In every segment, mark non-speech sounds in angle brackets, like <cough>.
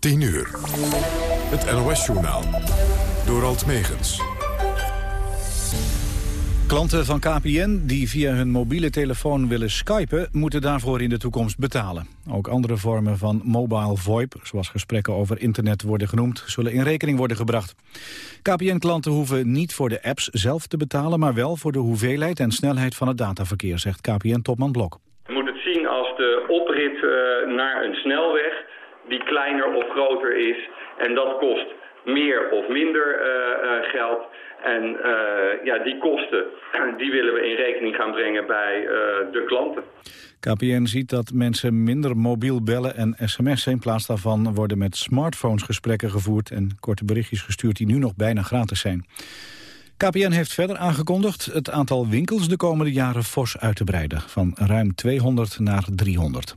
10 uur. Het NOS-journaal. Door Alt Megens. Klanten van KPN die via hun mobiele telefoon willen skypen... moeten daarvoor in de toekomst betalen. Ook andere vormen van mobile VoIP, zoals gesprekken over internet worden genoemd... zullen in rekening worden gebracht. KPN-klanten hoeven niet voor de apps zelf te betalen... maar wel voor de hoeveelheid en snelheid van het dataverkeer, zegt KPN-topman Blok. Je moet het zien als de oprit uh, naar een snelweg die kleiner of groter is. En dat kost meer of minder uh, uh, geld... En uh, ja, die kosten <clears throat> die willen we in rekening gaan brengen bij de klanten. KPN ziet dat mensen minder mobiel bellen en sms'en. In plaats daarvan worden met smartphones gesprekken gevoerd... en korte berichtjes gestuurd die nu nog bijna gratis zijn. KPN heeft verder aangekondigd het aantal winkels de komende jaren fors uit te breiden. Van ruim 200 naar 300.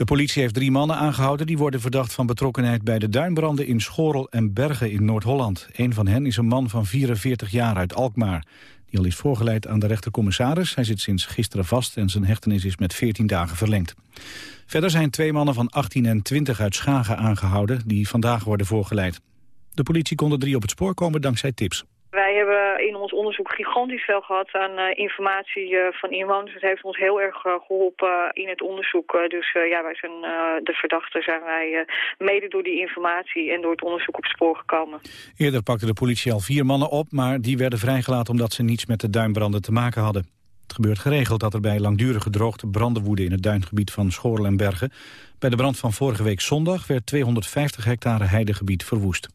De politie heeft drie mannen aangehouden die worden verdacht van betrokkenheid bij de duinbranden in Schorel en Bergen in Noord-Holland. Een van hen is een man van 44 jaar uit Alkmaar. Die al is voorgeleid aan de rechtercommissaris. Hij zit sinds gisteren vast en zijn hechtenis is met 14 dagen verlengd. Verder zijn twee mannen van 18 en 20 uit Schagen aangehouden die vandaag worden voorgeleid. De politie kon er drie op het spoor komen dankzij tips. Wij hebben in ons onderzoek gigantisch veel gehad aan uh, informatie uh, van inwoners. Het heeft ons heel erg uh, geholpen in het onderzoek. dus ja, wij zijn de verdachten zijn wij mede door die informatie en door het onderzoek op spoor gekomen. Eerder pakte de politie al vier mannen op, maar die werden vrijgelaten omdat ze niets met de duinbranden te maken hadden. Het gebeurt geregeld dat er bij langdurige droogte branden woeden in het duingebied van Schorl en Bergen. Bij de brand van vorige week zondag werd 250 hectare heidegebied verwoest.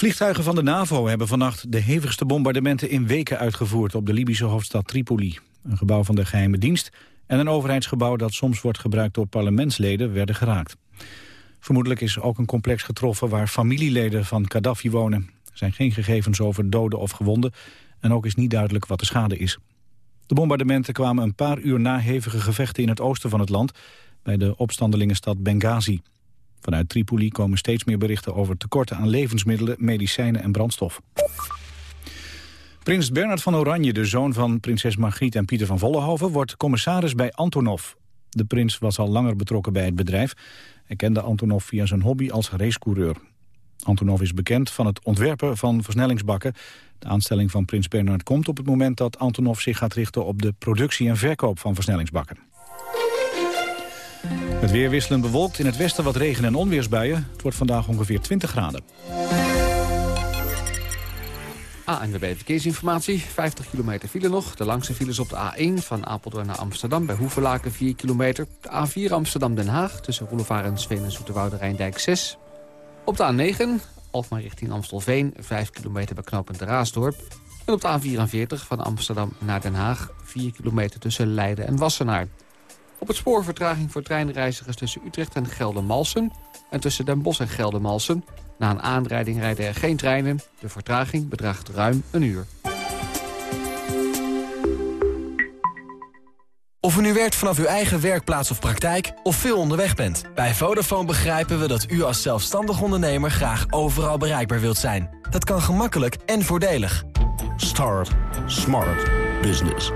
Vliegtuigen van de NAVO hebben vannacht de hevigste bombardementen in weken uitgevoerd op de Libische hoofdstad Tripoli. Een gebouw van de geheime dienst en een overheidsgebouw dat soms wordt gebruikt door parlementsleden werden geraakt. Vermoedelijk is ook een complex getroffen waar familieleden van Gaddafi wonen. Er zijn geen gegevens over doden of gewonden en ook is niet duidelijk wat de schade is. De bombardementen kwamen een paar uur na hevige gevechten in het oosten van het land, bij de opstandelingenstad Benghazi. Vanuit Tripoli komen steeds meer berichten over tekorten aan levensmiddelen, medicijnen en brandstof. Prins Bernard van Oranje, de zoon van prinses Margriet en Pieter van Vollenhoven, wordt commissaris bij Antonov. De prins was al langer betrokken bij het bedrijf. Hij kende Antonov via zijn hobby als racecoureur. Antonov is bekend van het ontwerpen van versnellingsbakken. De aanstelling van prins Bernard komt op het moment dat Antonov zich gaat richten op de productie en verkoop van versnellingsbakken. Het weer wisselend bewolkt, in het westen wat regen- en onweersbuien. Het wordt vandaag ongeveer 20 graden. ANWB Verkeersinformatie, 50 kilometer file nog. De langste files op de A1 van Apeldoorn naar Amsterdam... bij Hoevelaken 4 kilometer. De A4 Amsterdam-Den Haag tussen Roelevaar en Sveen en Zoeterwoude Rijndijk 6. Op de A9 Alkmaar richting Amstelveen, 5 kilometer bij knooppunt de Raasdorp. En op de A44 van Amsterdam naar Den Haag... 4 kilometer tussen Leiden en Wassenaar. Op het spoor vertraging voor treinreizigers tussen Utrecht en Geldermalsen... en tussen Den Bosch en Geldermalsen. Na een aanrijding rijden er geen treinen. De vertraging bedraagt ruim een uur. Of u nu werkt vanaf uw eigen werkplaats of praktijk of veel onderweg bent. Bij Vodafone begrijpen we dat u als zelfstandig ondernemer graag overal bereikbaar wilt zijn. Dat kan gemakkelijk en voordelig. Start Smart Business.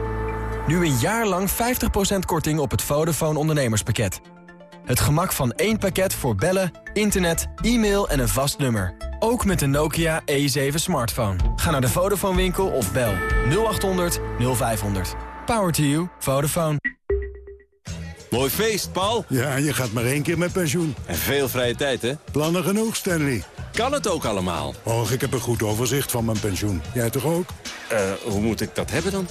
Nu een jaar lang 50% korting op het Vodafone ondernemerspakket. Het gemak van één pakket voor bellen, internet, e-mail en een vast nummer. Ook met de Nokia E7 smartphone. Ga naar de Vodafone winkel of bel 0800 0500. Power to you. Vodafone. Mooi feest, Paul. Ja, je gaat maar één keer met pensioen. En veel vrije tijd, hè? Plannen genoeg, Stanley. Kan het ook allemaal? Och, ik heb een goed overzicht van mijn pensioen. Jij toch ook? Eh, uh, hoe moet ik dat hebben dan?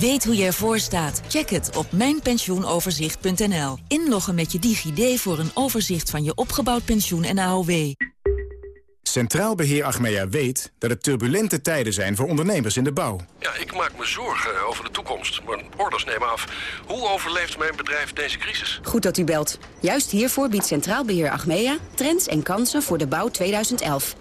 Weet hoe je ervoor staat? Check het op mijnpensioenoverzicht.nl. Inloggen met je DigiD voor een overzicht van je opgebouwd pensioen en AOW. Centraal Beheer Achmea weet dat het turbulente tijden zijn voor ondernemers in de bouw. Ja, ik maak me zorgen over de toekomst. Mijn orders nemen af. Hoe overleeft mijn bedrijf deze crisis? Goed dat u belt. Juist hiervoor biedt Centraal Beheer Achmea trends en kansen voor de bouw 2011.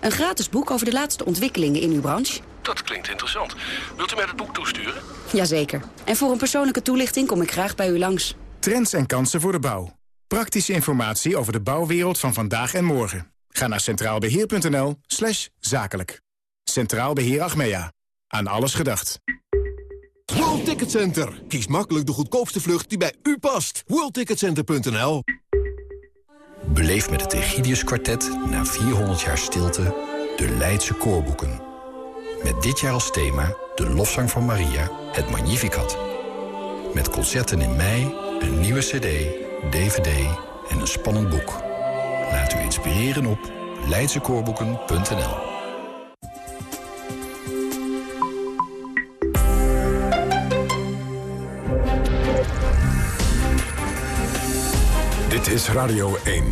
Een gratis boek over de laatste ontwikkelingen in uw branche. Dat klinkt interessant. Wilt u mij het boek toesturen? Jazeker. En voor een persoonlijke toelichting kom ik graag bij u langs. Trends en kansen voor de bouw. Praktische informatie over de bouwwereld van vandaag en morgen. Ga naar centraalbeheer.nl slash zakelijk. Centraal Beheer Achmea. Aan alles gedacht. World Ticket Center. Kies makkelijk de goedkoopste vlucht die bij u past. WorldTicketCenter.nl Beleef met het Egidius Quartet na 400 jaar stilte de Leidse koorboeken. Met dit jaar als thema de lofzang van Maria, het Magnificat. Met concerten in mei, een nieuwe cd, dvd en een spannend boek. Laat u inspireren op leidsekoorboeken.nl Dit is Radio 1.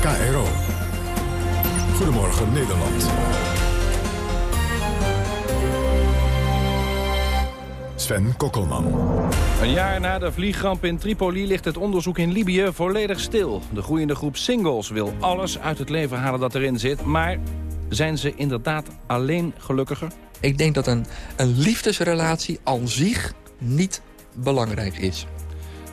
KRO. Goedemorgen Nederland. Sven Kokkelman. Een jaar na de vliegramp in Tripoli ligt het onderzoek in Libië volledig stil. De groeiende groep singles wil alles uit het leven halen dat erin zit. Maar zijn ze inderdaad alleen gelukkiger? Ik denk dat een, een liefdesrelatie aan zich niet belangrijk is.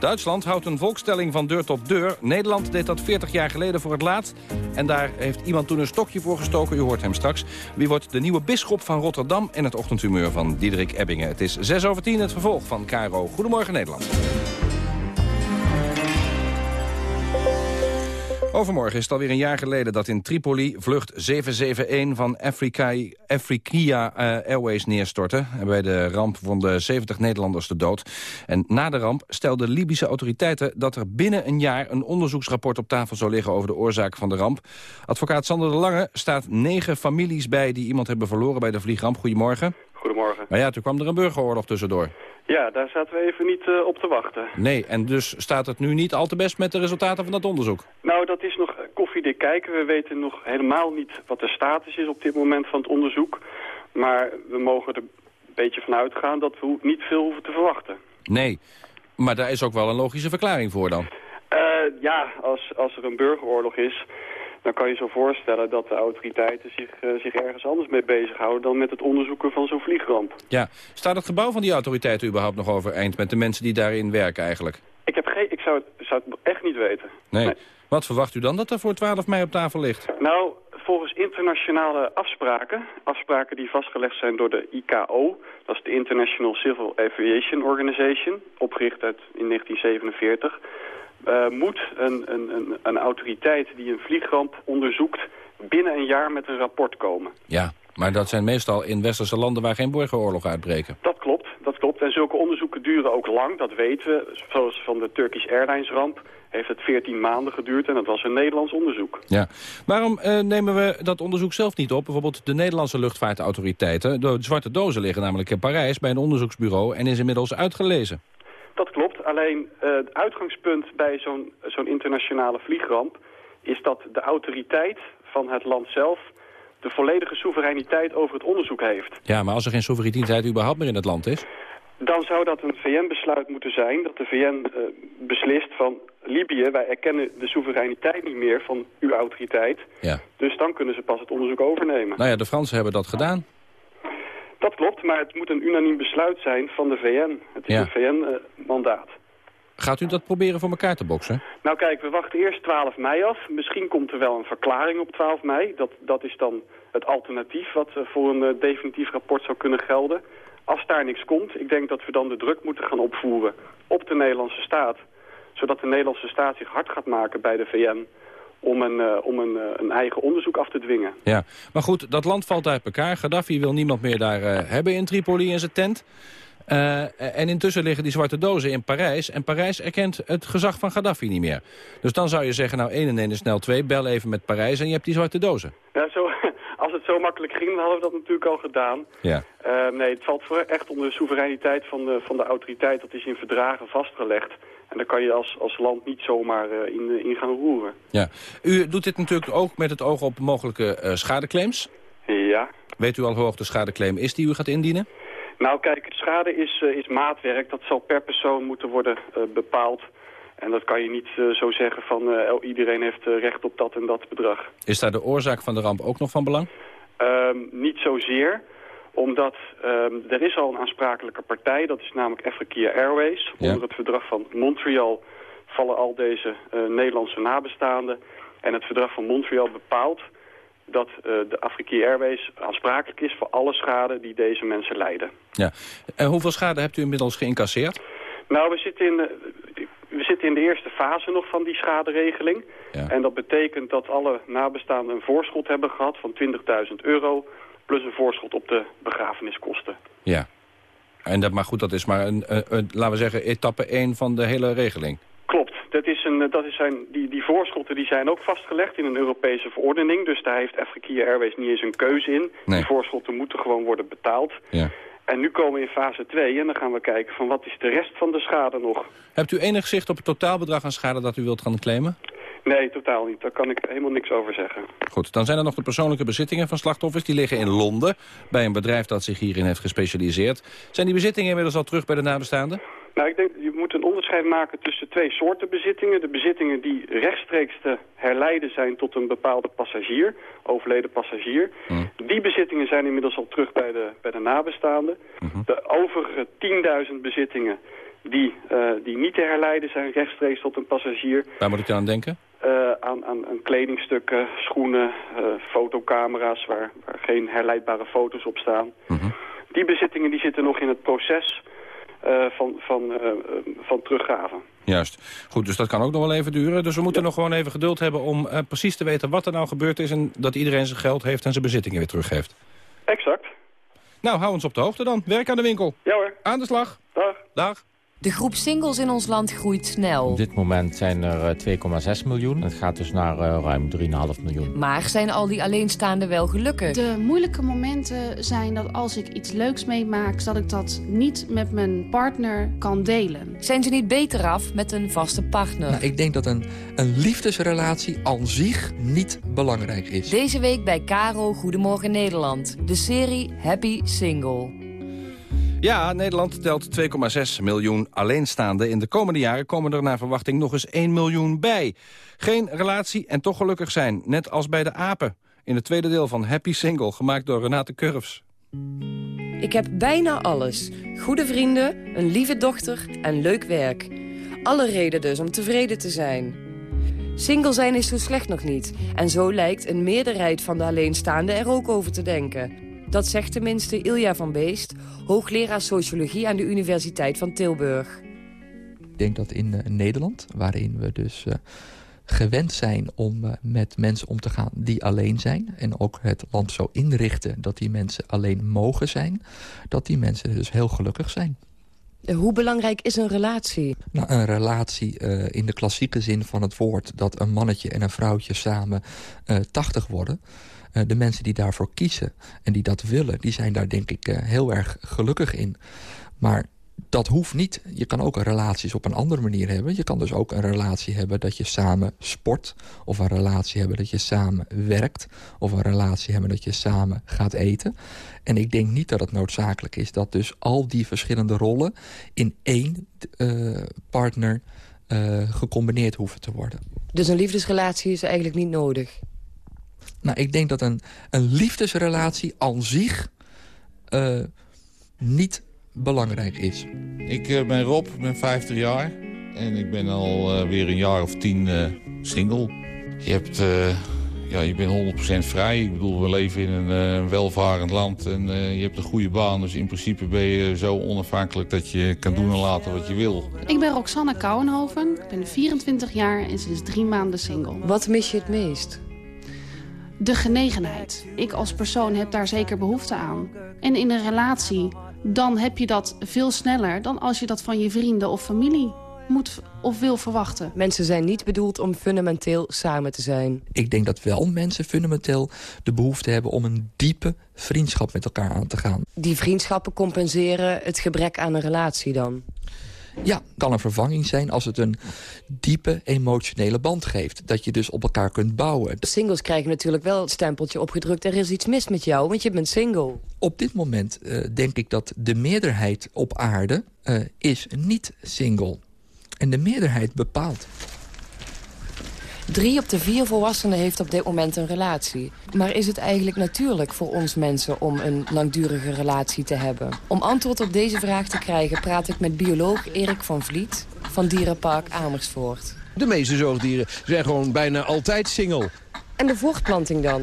Duitsland houdt een volkstelling van deur tot deur. Nederland deed dat 40 jaar geleden voor het laatst. En daar heeft iemand toen een stokje voor gestoken. U hoort hem straks. Wie wordt de nieuwe bisschop van Rotterdam... en het ochtendhumeur van Diederik Ebbingen. Het is 6 over 10, het vervolg van Caro. Goedemorgen Nederland. Overmorgen is het alweer een jaar geleden dat in Tripoli vlucht 771 van Afrika, Afrikia uh, Airways neerstortte. En bij de ramp vonden 70 Nederlanders de dood. En na de ramp stelden Libische autoriteiten dat er binnen een jaar een onderzoeksrapport op tafel zou liggen over de oorzaak van de ramp. Advocaat Sander de Lange staat negen families bij die iemand hebben verloren bij de vliegramp. Goedemorgen. Goedemorgen. Maar ja, toen kwam er een burgeroorlog tussendoor. Ja, daar zaten we even niet uh, op te wachten. Nee, en dus staat het nu niet al te best met de resultaten van dat onderzoek? Nou, dat is nog koffiedik kijken. We weten nog helemaal niet wat de status is op dit moment van het onderzoek. Maar we mogen er een beetje van uitgaan dat we niet veel hoeven te verwachten. Nee, maar daar is ook wel een logische verklaring voor dan. Uh, ja, als, als er een burgeroorlog is dan kan je zo voorstellen dat de autoriteiten zich, uh, zich ergens anders mee bezighouden dan met het onderzoeken van zo'n vliegramp. Ja, staat het gebouw van die autoriteiten überhaupt nog overeind met de mensen die daarin werken eigenlijk? Ik, heb geen, ik zou, het, zou het echt niet weten. Nee. nee. Wat verwacht u dan dat er voor 12 mei op tafel ligt? Nou, volgens internationale afspraken, afspraken die vastgelegd zijn door de ICAO, dat is de International Civil Aviation Organization, opgericht uit in 1947, uh, moet een, een, een, een, autoriteit die een vliegramp onderzoekt binnen een jaar met een rapport komen. Ja, maar dat zijn meestal in westerse landen waar geen burgeroorlog uitbreken. Dat klopt, dat klopt. En zulke onderzoeken duren ook lang, dat weten we. Zoals van de Turkish Airlines ramp heeft het 14 maanden geduurd en dat was een Nederlands onderzoek. Ja. Waarom uh, nemen we dat onderzoek zelf niet op? Bijvoorbeeld de Nederlandse luchtvaartautoriteiten. De zwarte dozen liggen namelijk in Parijs bij een onderzoeksbureau en is inmiddels uitgelezen. Dat klopt, alleen uh, het uitgangspunt bij zo'n zo'n internationale vliegramp... is dat de autoriteit van het land zelf de volledige soevereiniteit over het onderzoek heeft. Ja, maar als er geen soevereiniteit überhaupt meer in het land is? Dan zou dat een VN-besluit moeten zijn, dat de VN uh, beslist van... Libië, wij erkennen de soevereiniteit niet meer van uw autoriteit. Ja. Dus dan kunnen ze pas het onderzoek overnemen. Nou ja, de Fransen hebben dat gedaan. Dat klopt, maar het moet een unaniem besluit zijn van de VN. Het is Ja. een VN-mandaat. Gaat u dat proberen voor elkaar te boksen? Nou kijk, we wachten eerst 12 mei af. Misschien komt er wel een verklaring op 12 mei. Dat, dat is dan het alternatief wat eh, voor een eh, definitief rapport zou kunnen gelden. Als daar niks komt, ik denk dat we dan de druk moeten gaan opvoeren op de Nederlandse staat. Zodat de Nederlandse staat zich hard gaat maken bij de VN om een, eh, om een, eh, een eigen onderzoek af te dwingen. Ja, maar goed, dat land valt uit elkaar. Gaddafi wil niemand meer daar eh, hebben in Tripoli in zijn tent. En intussen liggen die zwarte dozen in Parijs. En Parijs erkent het gezag van Gaddafi niet meer. Dus dan zou je zeggen, nou 1 en 1 is snel 2. Bel even met Parijs en je hebt die zwarte dozen. Ja, zo, <laughs> als het zo makkelijk ging, dan hadden we dat natuurlijk al gedaan. Ja. Nee, het valt voor echt onder de soevereiniteit van de, van de autoriteit. Dat is in verdragen vastgelegd. En daar kan je als, als land niet zomaar eh, in, in gaan roeren. ja. U doet dit natuurlijk ook met het oog op mogelijke eh, schadeclaims. Ja. Weet u al hoe hoog de schadeclaim is die u gaat indienen? Nou kijk, schade is, eh, is maatwerk. Dat zal per persoon moeten worden eh, bepaald. En dat kan je niet eh, zo zeggen van eh, iedereen heeft eh, recht op dat en dat bedrag. Is daar de oorzaak van de ramp ook nog van belang? Ehm, niet zozeer, omdat ehm, er is al een aansprakelijke partij. Dat is namelijk Africa Airways. Ja. Onder het verdrag van Montreal vallen al deze eh, Nederlandse nabestaanden. En het verdrag van Montreal bepaalt dat eh, de Africa Airways aansprakelijk is voor alle schade die deze mensen lijden. Ja. En hoeveel schade hebt u inmiddels geïncasseerd? Nou, we zitten in de, we zitten in de eerste fase nog van die schaderegeling. Ja. En dat betekent dat alle nabestaanden een voorschot hebben gehad van 20.000 euro... plus een voorschot op de begrafeniskosten. Ja. En dat, maar goed, dat is maar, een, een, een- laten we zeggen, etappe 1 van de hele regeling. Klopt. Dat is een, dat is zijn, die, die voorschotten die zijn ook vastgelegd in een Europese verordening. Dus daar heeft Afrika Airways niet eens een keuze in. Nee. Die voorschotten moeten gewoon worden betaald. Ja. En nu komen we in fase 2 en dan gaan we kijken van wat is de rest van de schade nog. Hebt u enig zicht op het totaalbedrag aan schade dat u wilt gaan claimen? Nee, totaal niet. Daar kan ik helemaal niks over zeggen. Goed, dan zijn er nog de persoonlijke bezittingen van slachtoffers. Die liggen in Londen, bij een bedrijf dat zich hierin heeft gespecialiseerd. Zijn die bezittingen inmiddels al terug bij de nabestaanden? Nou, ik denk, je moet een onderscheid maken tussen twee soorten bezittingen. De bezittingen die rechtstreeks te herleiden zijn tot een bepaalde passagier, overleden passagier. Die bezittingen zijn inmiddels al terug bij de, bij de nabestaanden. De overige 10.000 bezittingen die, eh, die niet te herleiden zijn rechtstreeks tot een passagier. Waar moet ik dan aan denken? Eh, aan, aan, aan kledingstukken, schoenen, eh, fotocamera's waar, waar geen herleidbare foto's op staan. Die bezittingen die zitten nog in het proces eh, van, van, van teruggave. Juist. Goed, dus dat kan ook nog wel even duren. Dus we moeten nog gewoon even geduld hebben om precies te weten wat er nou gebeurd is... en dat iedereen zijn geld heeft en zijn bezittingen weer teruggeeft. Exact. Nou, hou ons op de hoogte dan. Werk aan de winkel. Ja hoor. Aan de slag. Dag. Dag. De groep singles in ons land groeit snel. Op dit moment zijn er eh, 2,6 miljoen. Het gaat dus naar eh, ruim 3,5 miljoen. Maar zijn al die alleenstaanden wel gelukkig? De moeilijke momenten zijn dat als ik iets leuks meemaak... dat ik dat niet met mijn partner kan delen. Zijn ze niet beter af met een vaste partner? Nou, ik denk dat een, een liefdesrelatie aan zich niet belangrijk is. Deze week bij Caro Goedemorgen Nederland. De serie Happy Single. Ja, Nederland telt 2,6 miljoen alleenstaanden. In de komende jaren komen er naar verwachting nog eens 1 miljoen bij. Geen relatie en toch gelukkig zijn, net als bij de apen. In het tweede deel van Happy Single, gemaakt door Renate Curves. Ik heb bijna alles. Goede vrienden, een lieve dochter en leuk werk. Alle reden dus om tevreden te zijn. Single zijn is zo slecht nog niet. En zo lijkt een meerderheid van de alleenstaanden er ook over te denken. Dat zegt tenminste Ilja van Beest, hoogleraar sociologie aan de Universiteit van Tilburg. Ik denk dat in eh, Nederland, waarin we dus eh, gewend zijn om eh, met mensen om te gaan die alleen zijn... en ook het land zo inrichten dat die mensen alleen mogen zijn... dat die mensen dus heel gelukkig zijn. Hoe belangrijk is een relatie? Nou, een relatie in de klassieke zin van het woord... dat een mannetje en een vrouwtje samen eh 80 worden... Eh, de mensen die daarvoor kiezen en die dat willen... die zijn daar denk ik eh, heel erg gelukkig in. Maar dat hoeft niet. Je kan ook relaties op een andere manier hebben. Je kan dus ook een relatie hebben dat je samen sport. Of een relatie hebben dat je samen werkt. Of een relatie hebben dat je samen gaat eten. En ik denk niet dat het noodzakelijk is dat dus al die verschillende rollen... in één eh, partner gecombineerd hoeven te worden. Dus een liefdesrelatie is eigenlijk niet nodig? Nou, ik denk dat een, een liefdesrelatie aan zich eh, niet belangrijk is. Ik eh, ben Rob, ik ben 50 jaar. En ik ben al eh, weer een jaar of tien eh, single. Je, hebt, eh, ja, je bent 100% vrij. Ik bedoel, we leven in een eh, welvarend land. En eh, je hebt een goede baan. Dus in principe ben je zo onafhankelijk dat je kan doen en laten wat je wil. Ik ben Roxanne Kouwenhoven, ik ben 24 jaar en sinds drie maanden single. Wat mis je het meest? De genegenheid. Ik als persoon heb daar zeker behoefte aan. En in een relatie, dan heb je dat veel sneller... dan als je dat van je vrienden of familie moet of wil verwachten. Mensen zijn niet bedoeld om fundamenteel samen te zijn. Ik denk dat wel mensen fundamenteel de behoefte hebben... om een diepe vriendschap met elkaar aan te gaan. Die vriendschappen compenseren het gebrek aan een relatie dan? Ja, kan een vervanging zijn als het een diepe emotionele band geeft. Dat je dus op elkaar kunt bouwen. Singles krijgen natuurlijk wel het stempeltje opgedrukt... er is iets mis met jou, want je bent single. Op dit moment uh, denk ik dat de meerderheid op aarde uh, is niet single. En de meerderheid bepaalt. Drie op de vier volwassenen heeft op dit moment een relatie. Maar is het eigenlijk natuurlijk voor ons mensen om een langdurige relatie te hebben? Om antwoord op deze vraag te krijgen praat ik met bioloog Erik van Vliet van Dierenpark Amersfoort. De meeste zoogdieren zijn gewoon bijna altijd single. En de voortplanting dan?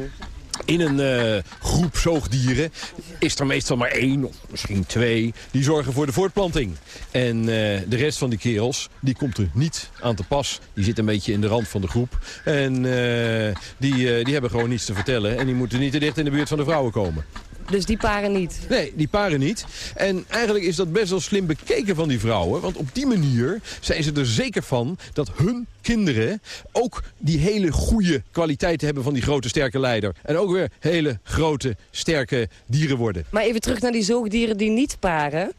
In een eh, groep zoogdieren is er meestal maar één of misschien twee... die zorgen voor de voortplanting. En eh, de rest van die kerels, die komt er niet aan te pas. Die zit een beetje in de rand van de groep. En eh, die, die hebben gewoon niets te vertellen. En die moeten niet te dicht in de buurt van de vrouwen komen. Dus die paren niet? Nee, die paren niet. En eigenlijk is dat best wel slim bekeken van die vrouwen. Want op die manier zijn ze er zeker van dat hun kinderen ook die hele goede kwaliteiten hebben van die grote sterke leider. En ook weer hele grote sterke dieren worden. Maar even terug naar die zoogdieren die niet paren.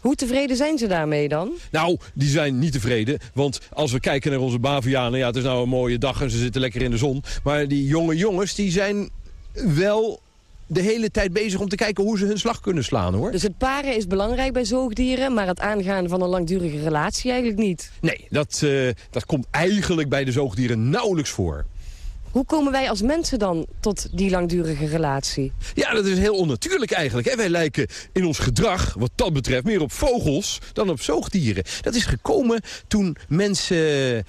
Hoe tevreden zijn ze daarmee dan? Nou, die zijn niet tevreden. Want als we kijken naar onze bavianen... ja, het is nou een mooie dag en ze zitten lekker in de zon. Maar die jonge jongens, die zijn wel de hele tijd bezig om te kijken hoe ze hun slag kunnen slaan, hoor. Dus het paren is belangrijk bij zoogdieren... maar het aangaan van een langdurige relatie eigenlijk niet? Nee, dat, uh, dat komt eigenlijk bij de zoogdieren nauwelijks voor. Hoe komen wij als mensen dan tot die langdurige relatie? Ja, dat is heel onnatuurlijk eigenlijk. Wij lijken in ons gedrag, wat dat betreft, meer op vogels dan op zoogdieren. Dat is gekomen toen mensen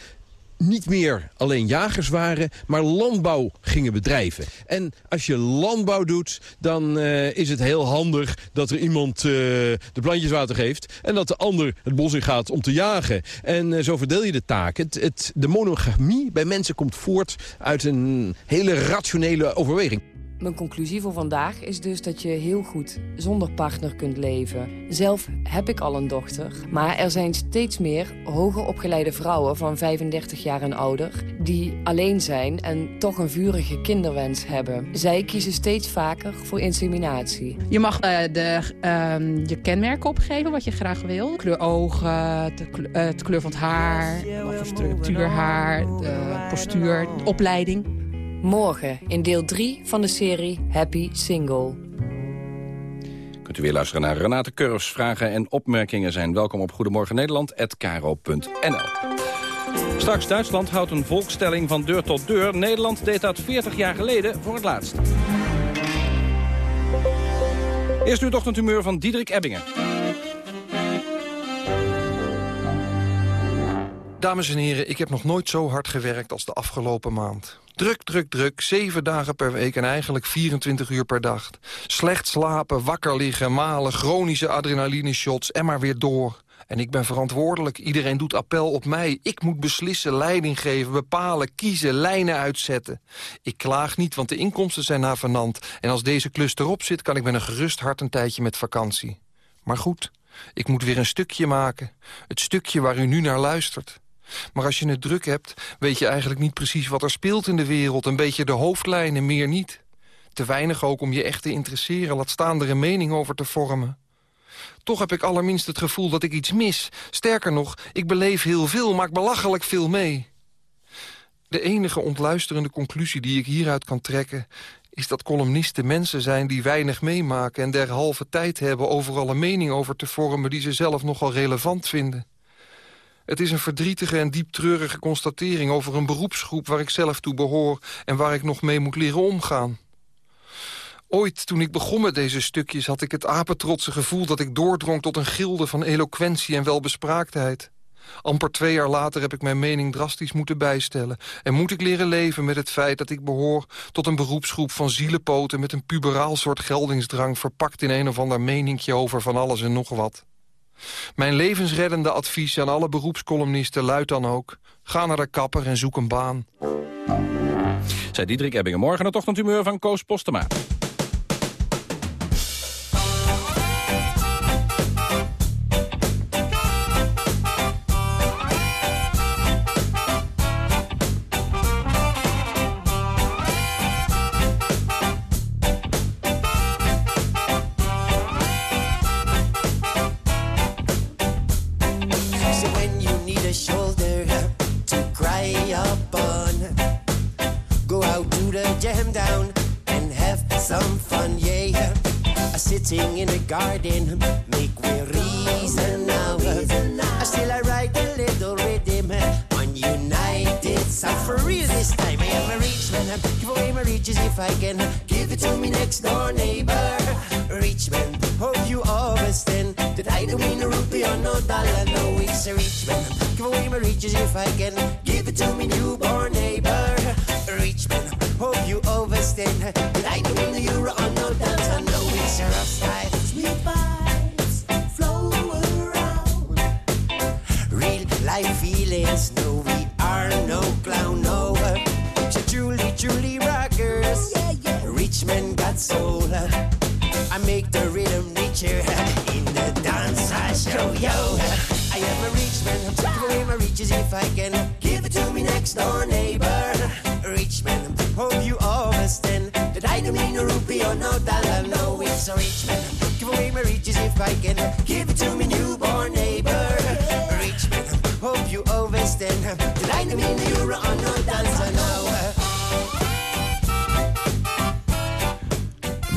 niet meer alleen jagers waren, maar landbouw gingen bedrijven. En als je landbouw doet, dan uh, is het heel handig dat er iemand uh, de plantjes water geeft... en dat de ander het bos in gaat om te jagen. En uh, zo verdeel je de taak. Het, de monogamie bij mensen komt voort uit een hele rationele overweging. Mijn conclusie voor vandaag is dus dat je heel goed zonder partner kunt leven. Zelf heb ik al een dochter, maar er zijn steeds meer hoger opgeleide vrouwen van 35 jaar en ouder... die alleen zijn en toch een vurige kinderwens hebben. Zij kiezen steeds vaker voor inseminatie. Je mag uh, de, uh, je kenmerken opgeven wat je graag wil. Kleur ogen, de kleur, uh, kleur van het haar, wat voor structuur haar, de postuur, de opleiding. Morgen in deel 3 van de serie Happy Single. Kunt u weer luisteren naar Renate Kurfs. Vragen en opmerkingen zijn welkom op Goedemorgen Nederland@karo.nl. Straks Duitsland houdt een volkstelling van deur tot deur. Nederland deed dat 40 jaar geleden voor het laatst. Eerst nu het ochtendhumeur van Diederik Ebbingen. Dames en heren, ik heb nog nooit zo hard gewerkt als de afgelopen maand. Druk, druk, druk, zeven dagen per week en eigenlijk 24 uur per dag. Slecht slapen, wakker liggen, malen, chronische adrenaline-shots en maar weer door. En ik ben verantwoordelijk. Iedereen doet appel op mij. Ik moet beslissen, leiding geven, bepalen, kiezen, lijnen uitzetten. Ik klaag niet, want de inkomsten zijn navenant. En als deze klus erop zit, kan ik met een gerust hart een tijdje met vakantie. Maar goed, ik moet weer een stukje maken. Het stukje waar u nu naar luistert. Maar als je het druk hebt, weet je eigenlijk niet precies wat er speelt in de wereld. Een beetje de hoofdlijnen, meer niet. Te weinig ook om je echt te interesseren, laat staan er een mening over te vormen. Toch heb ik allerminst het gevoel dat ik iets mis. Sterker nog, ik beleef heel veel, maak belachelijk veel mee. De enige ontluisterende conclusie die ik hieruit kan trekken... is dat columnisten mensen zijn die weinig meemaken... en derhalve tijd hebben overal een mening over te vormen... die ze zelf nogal relevant vinden. Het is een verdrietige en diep treurige constatering over een beroepsgroep waar ik zelf toe behoor en waar ik nog mee moet leren omgaan. Ooit, toen ik begon met deze stukjes, had ik het apetrotse gevoel dat ik doordrong tot een gilde van eloquentie en welbespraaktheid. Amper twee jaar later heb ik mijn mening drastisch moeten bijstellen... en moet ik leren leven met het feit dat ik behoor tot een beroepsgroep van zielenpoten... met een puberaal soort geldingsdrang verpakt in een of ander meningje over van alles en nog wat. Mijn levensreddende advies aan alle beroepscolumnisten luidt dan ook... ga naar de kapper en zoek een baan. Zij Diederik Ebbingen. Morgen het ochtendhumeur van Koos Postema.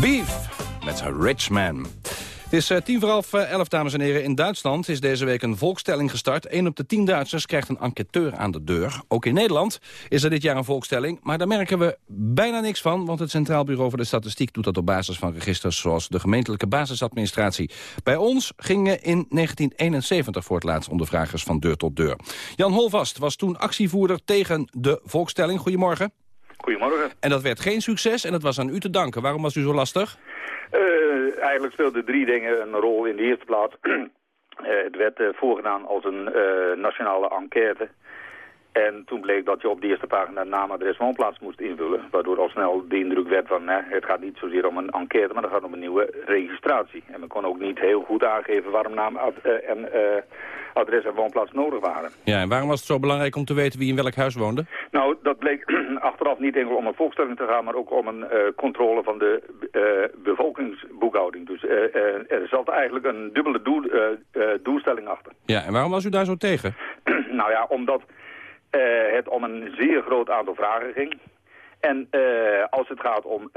Beef met Rich Man. Het is eh, tien voor half eh, elf, dames en heren. In Duitsland is deze week een volkstelling gestart. Een op de tien Duitsers krijgt een enquêteur aan de deur. Ook in Nederland is er dit jaar een volkstelling. Maar daar merken we bijna niks van... want het Centraal Bureau voor de Statistiek doet dat op basis van registers... zoals de gemeentelijke basisadministratie. Bij ons gingen in 1971 voor het laatst ondervragers van deur tot deur. Jan Holvast was toen actievoerder tegen de volkstelling. Goedemorgen. Goedemorgen. En dat werd geen succes en dat was aan u te danken. Waarom was u zo lastig? Uh, eigenlijk speelden drie dingen een rol in de eerste plaats. uh, <clears throat> het werd uh, voorgedaan als een nationale enquête. En toen bleek dat je op de eerste pagina naam, adres, woonplaats moest invullen. Waardoor al snel de indruk werd van, nee, het gaat niet zozeer om een enquête, maar het gaat om een nieuwe registratie. En men kon ook niet heel goed aangeven waarom naam ad, en adres en woonplaats nodig waren. Ja, en waarom was het zo belangrijk om te weten wie in welk huis woonde? Nou, dat bleek <clears throat> achteraf niet enkel om een volkstelling te gaan, maar ook om een uh, controle van de bevolkingsboekhouding. Dus er zat eigenlijk een dubbele doel, doelstelling achter. Ja, en waarom was u daar zo tegen? <clears throat> nou ja, omdat het om een zeer groot aantal vragen ging. En als het gaat om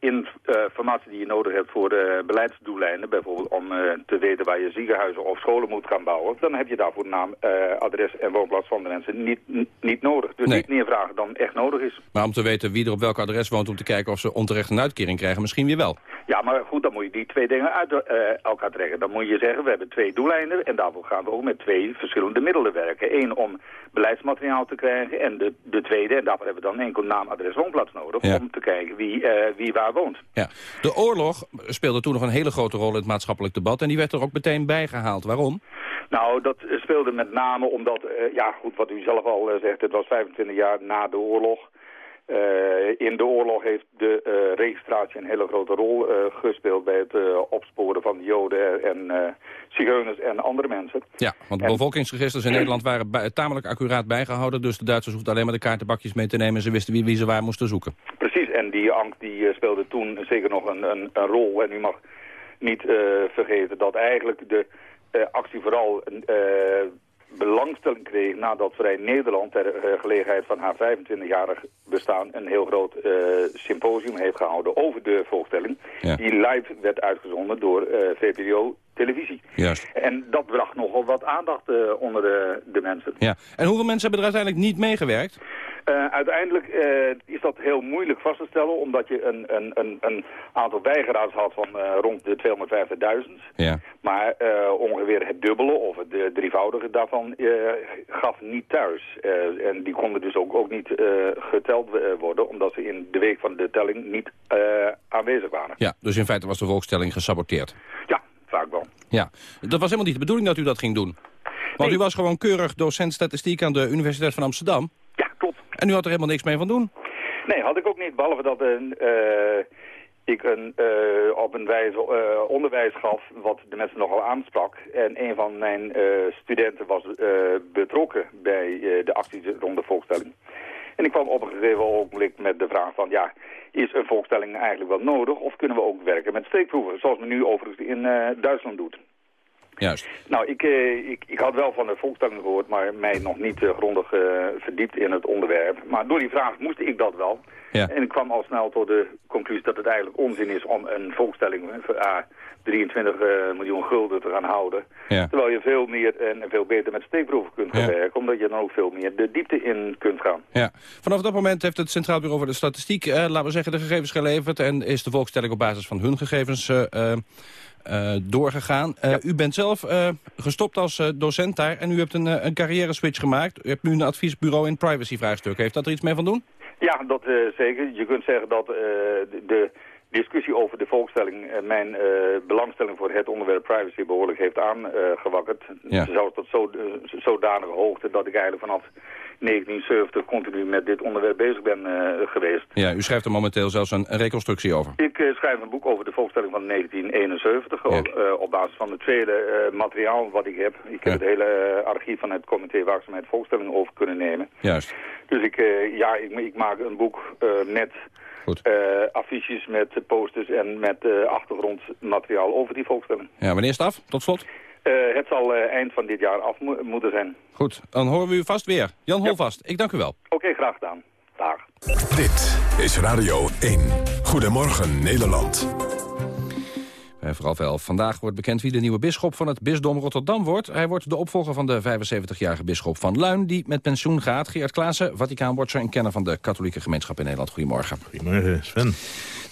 informatie die je nodig hebt voor beleidsdoeleinden, bijvoorbeeld om te weten waar je ziekenhuizen of scholen moet gaan bouwen, dan heb je daarvoor naam, adres en woonplaats van de mensen niet, niet nodig. Dus Nee. niet meer vragen dan echt nodig is. Maar om te weten wie er op welk adres woont... om te kijken of ze onterecht een uitkering krijgen, misschien weer wel. Ja, maar goed, dan moet je die twee dingen uit eh, elkaar trekken. Dan moet je zeggen, we hebben twee doeleinden en daarvoor gaan we ook met twee verschillende middelen werken. Eén om beleidsmateriaal te krijgen en de, de tweede, en daarvoor hebben we dan enkel naam, adres, woonplaats nodig... Ja. om te kijken wie, eh, wie waar woont. Ja. De oorlog speelde toen nog een hele grote rol in het maatschappelijk debat... en die werd er ook meteen bijgehaald. Waarom? Nou, dat eh, speelde met name omdat, eh, ja goed, wat u zelf al eh, zegt, het was 25 jaar na de oorlog. Eh, in de oorlog heeft de eh, registratie een hele grote rol eh, gespeeld bij het eh, opsporen van Joden en eh zigeuners en andere mensen. Ja, want de En- bevolkingsregisters in Nederland waren bij- tamelijk accuraat bijgehouden... dus de Duitsers hoefden alleen maar de kaartenbakjes mee te nemen... en ze wisten wie, wie ze waar moesten zoeken. Precies, en die angst die eh, speelde toen zeker nog een, een, een rol. En u mag niet eh, vergeten dat eigenlijk de eh, actie vooral belangstelling kreeg nadat Vrij Nederland ter gelegenheid van haar 25-jarig bestaan een heel groot symposium heeft gehouden over de volkstelling. Ja. Die live werd uitgezonden door eh, VPRO televisie. Juist. En dat bracht nogal wat aandacht onder de, de mensen. Ja. En hoeveel mensen hebben er uiteindelijk niet meegewerkt? Eh, uiteindelijk eh, is dat heel moeilijk vast te stellen, omdat je een, een, een, een aantal weigeraars had van eh, rond de 250.000. Ja. Maar ongeveer het dubbele of het drievoudige daarvan gaf niet thuis. En die konden dus ook, ook niet geteld worden, omdat ze in de week van de telling niet aanwezig waren. Ja, dus in feite was de volkstelling gesaboteerd. Ja, vaak wel. Ja, dat was helemaal niet de bedoeling dat u dat ging doen. Want u was gewoon keurig docent statistiek aan de Universiteit van Amsterdam. En u had er helemaal niks mee van doen. Nee, had ik ook niet. Behalve dat een, eh, ik een, eh, op een wijze eh, onderwijs gaf wat de mensen nogal aansprak. En een van mijn studenten was betrokken bij de acties rond de volkstelling. En ik kwam op een gegeven ogenblik met de vraag van... ja, is een volkstelling eigenlijk wel nodig of kunnen we ook werken met steekproeven? Zoals men nu overigens in Duitsland doet. Juist. Nou, ik, eh, ik, ik had wel van de volkstelling gehoord, maar mij nog niet eh, grondig eh, verdiept in het onderwerp. Maar door die vraag moest ik dat wel. Ja. En ik kwam al snel tot de conclusie dat het eigenlijk onzin is om een volkstelling voor ah, 23 eh, miljoen gulden te gaan houden. Ja. Terwijl je veel meer en veel beter met steekproeven kunt gaan Ja. werken, omdat je dan ook veel meer de diepte in kunt gaan. Ja. Vanaf dat moment heeft het Centraal Bureau voor de Statistiek, laten we zeggen, de gegevens geleverd. En is de volkstelling op basis van hun gegevens doorgegaan. Eh, U bent zelf eh, gestopt als eh, docent daar en u hebt een, eh, een carrière switch gemaakt. U hebt nu een adviesbureau in privacyvraagstukken. Heeft dat er iets mee van doen? Ja, dat eh, zeker. Je kunt zeggen dat eh, de, discussie over de volkstelling eh, mijn eh, belangstelling voor het onderwerp privacy behoorlijk heeft aangewakkerd. Ja. Zelfs tot zo, eh, zodanige hoogte dat ik eigenlijk vanaf 1970 continu met dit onderwerp bezig ben eh, geweest. Ja, u schrijft er momenteel zelfs een reconstructie over. Ik eh, schrijf een boek over de volkstelling van 1971 Ja. eh, op basis van het tweede materiaal wat ik heb. Ik heb Ja. het hele archief van het comité waakzaamheid volkstelling over kunnen nemen. Juist. Dus ik, ja, ik, ik maak een boek met affiches, met posters en met achtergrondmateriaal over die volkstelling. Ja, wanneer is het af? Tot slot. Eh, het zal eh, eind van dit jaar af mo- moeten zijn. Goed, dan horen we u vast weer. Jan Holvast, ik dank u wel. Oké, graag gedaan. Dag. Dit is Radio 1. Goedemorgen Nederland. Bij vooral wel. Vandaag wordt bekend wie de nieuwe bisschop van het bisdom Rotterdam wordt. Hij wordt de opvolger van de 75-jarige bisschop van Luin... die met pensioen gaat. Geert Klaassen, Vaticaanwatcher en kenner van de katholieke gemeenschap in Nederland. Goedemorgen. Goedemorgen, Sven.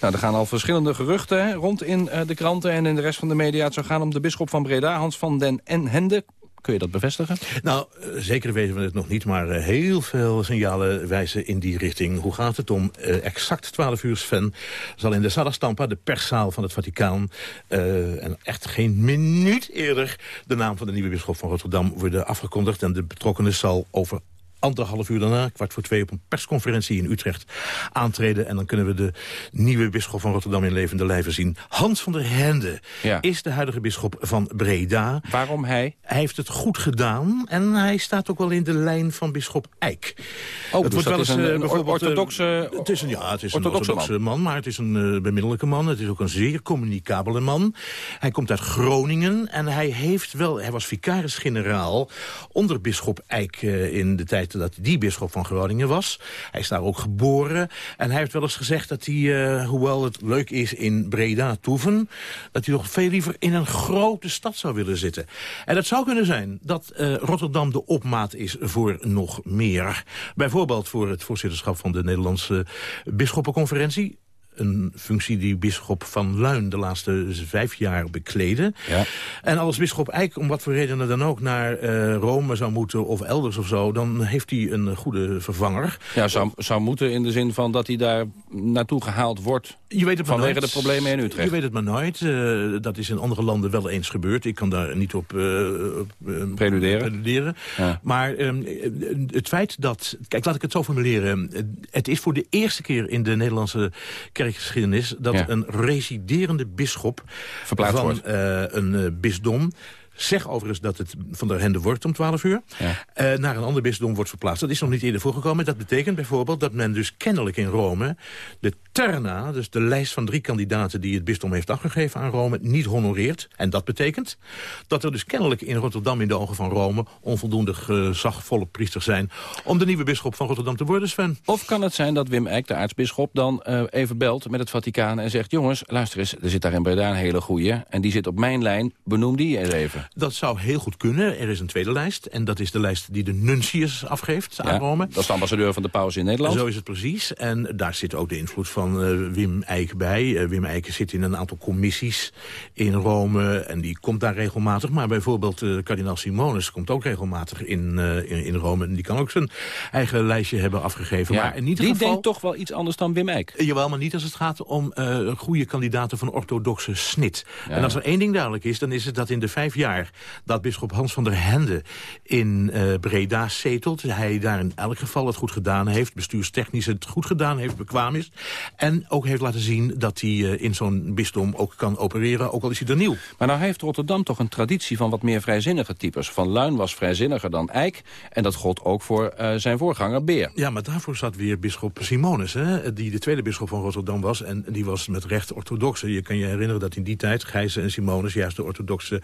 Nou, er gaan al verschillende geruchten hè, rond in eh, de kranten en in de rest van de media. Het zou gaan om de bisschop van Breda, Hans van den en Hende. Kun je dat bevestigen? Nou, eh, zeker weten we het nog niet, maar eh, heel veel signalen wijzen in die richting. Hoe gaat het om? Eh, exact 12 uur, Sven, zal in de Sala Stampa, de perszaal van het Vaticaan... en echt geen minuut eerder de naam van de nieuwe bisschop van Rotterdam worden afgekondigd. En de betrokkenen zal over anderhalf uur daarna, kwart voor twee... op een persconferentie in Utrecht aantreden. En dan kunnen we de nieuwe bisschop van Rotterdam in levende lijven zien. Hans van der Hende is de huidige bisschop van Breda. Waarom hij? Hij heeft het goed gedaan en hij staat ook wel in de lijn van bisschop Eijk. Oh, dus dat is een- eh, een bijvoorbeeld, eh, orthodoxe- het is een, ja, het is een orthodoxe man. maar het is een eh, bemiddelijke man. Het is ook een zeer communicabele man. Hij komt uit Groningen en hij heeft wel, hij was vicaris-generaal onder bisschop Eijk eh, in de tijd dat die bisschop van Groningen was. Hij is daar ook geboren en hij heeft wel eens gezegd dat hij, eh, hoewel het leuk is in Breda toeven, dat hij nog veel liever in een grote stad zou willen zitten. En het zou kunnen zijn dat eh, Rotterdam de opmaat is voor nog meer. Bijvoorbeeld voor het voorzitterschap van de Nederlandse Bisschoppenconferentie een functie die bisschop van Luin de laatste vijf jaar bekleedde. Ja. En als bisschop Eijk, om wat voor redenen dan ook, naar eh, Rome zou moeten of elders of zo... dan heeft hij een goede vervanger. Ja, zou, zou moeten in de zin van dat hij daar naartoe gehaald wordt... Je weet het vanwege nooit. de problemen in Utrecht. Je weet het maar nooit. Eh, dat is in andere landen wel eens gebeurd. Ik kan daar niet op, eh, Preluderen. preluderen. Ja. Maar ehm, het feit dat... Kijk, laat ik het zo formuleren. Het is voor de eerste keer in de Nederlandse kerkgeschiedenis... dat Ja. een residerende bisschop van eh, een eh, bisdom... Zeg overigens dat het van der Hende wordt om 12 uur. eh, naar een ander bisdom wordt verplaatst. Dat is nog niet eerder voorgekomen. Dat betekent bijvoorbeeld dat men dus kennelijk in Rome... de terna, dus de lijst van drie kandidaten... die het bisdom heeft afgegeven aan Rome, niet honoreert. En dat betekent dat er dus kennelijk in Rotterdam... in de ogen van Rome onvoldoende gezagvolle priesters zijn... om de nieuwe bisschop van Rotterdam te worden, Sven. Of kan het zijn dat Wim Eijk, de aartsbisschop, dan eh, even belt met het Vaticaan... en zegt, jongens, luister eens, er zit daar in Breda een hele goeie... en die zit op mijn lijn, benoem die eens even. Dat zou heel goed kunnen. Er is een tweede lijst. En dat is de lijst die de nuntius afgeeft aan Ja, Rome. Dat is de ambassadeur van de paus in Nederland. Zo is het precies. En daar zit ook de invloed van eh, Wim Eijk bij. Eh, Wim Eijk zit in een aantal commissies in Rome. En die komt daar regelmatig. Maar bijvoorbeeld eh, kardinaal Simonis komt ook regelmatig in, in, in Rome. En die kan ook zijn eigen lijstje hebben afgegeven. Ja, maar in ieder die geval... denkt toch wel iets anders dan Wim Eijk. Jawel, maar niet als het gaat om goede kandidaten van orthodoxe snit. Ja, en als er één ding duidelijk is, dan is het dat in de vijf jaar... dat bisschop Hans van der Hende in eh, Breda zetelt... hij daar in elk geval het goed gedaan heeft... bestuurstechnisch het goed gedaan heeft, bekwaam is... en ook heeft laten zien dat hij eh, in zo'n bisdom ook kan opereren... ook al is hij er nieuw. Maar nou heeft Rotterdam toch een traditie van wat meer vrijzinnige types. Van Luin was vrijzinniger dan Eijk. En dat gold ook voor eh, zijn voorganger Beer. Ja, maar daarvoor zat weer bisschop Simonis, hè, die de tweede bisschop van Rotterdam was. En die was met recht orthodoxe. Je kan je herinneren dat in die tijd Gijzen en Simonis juist de orthodoxe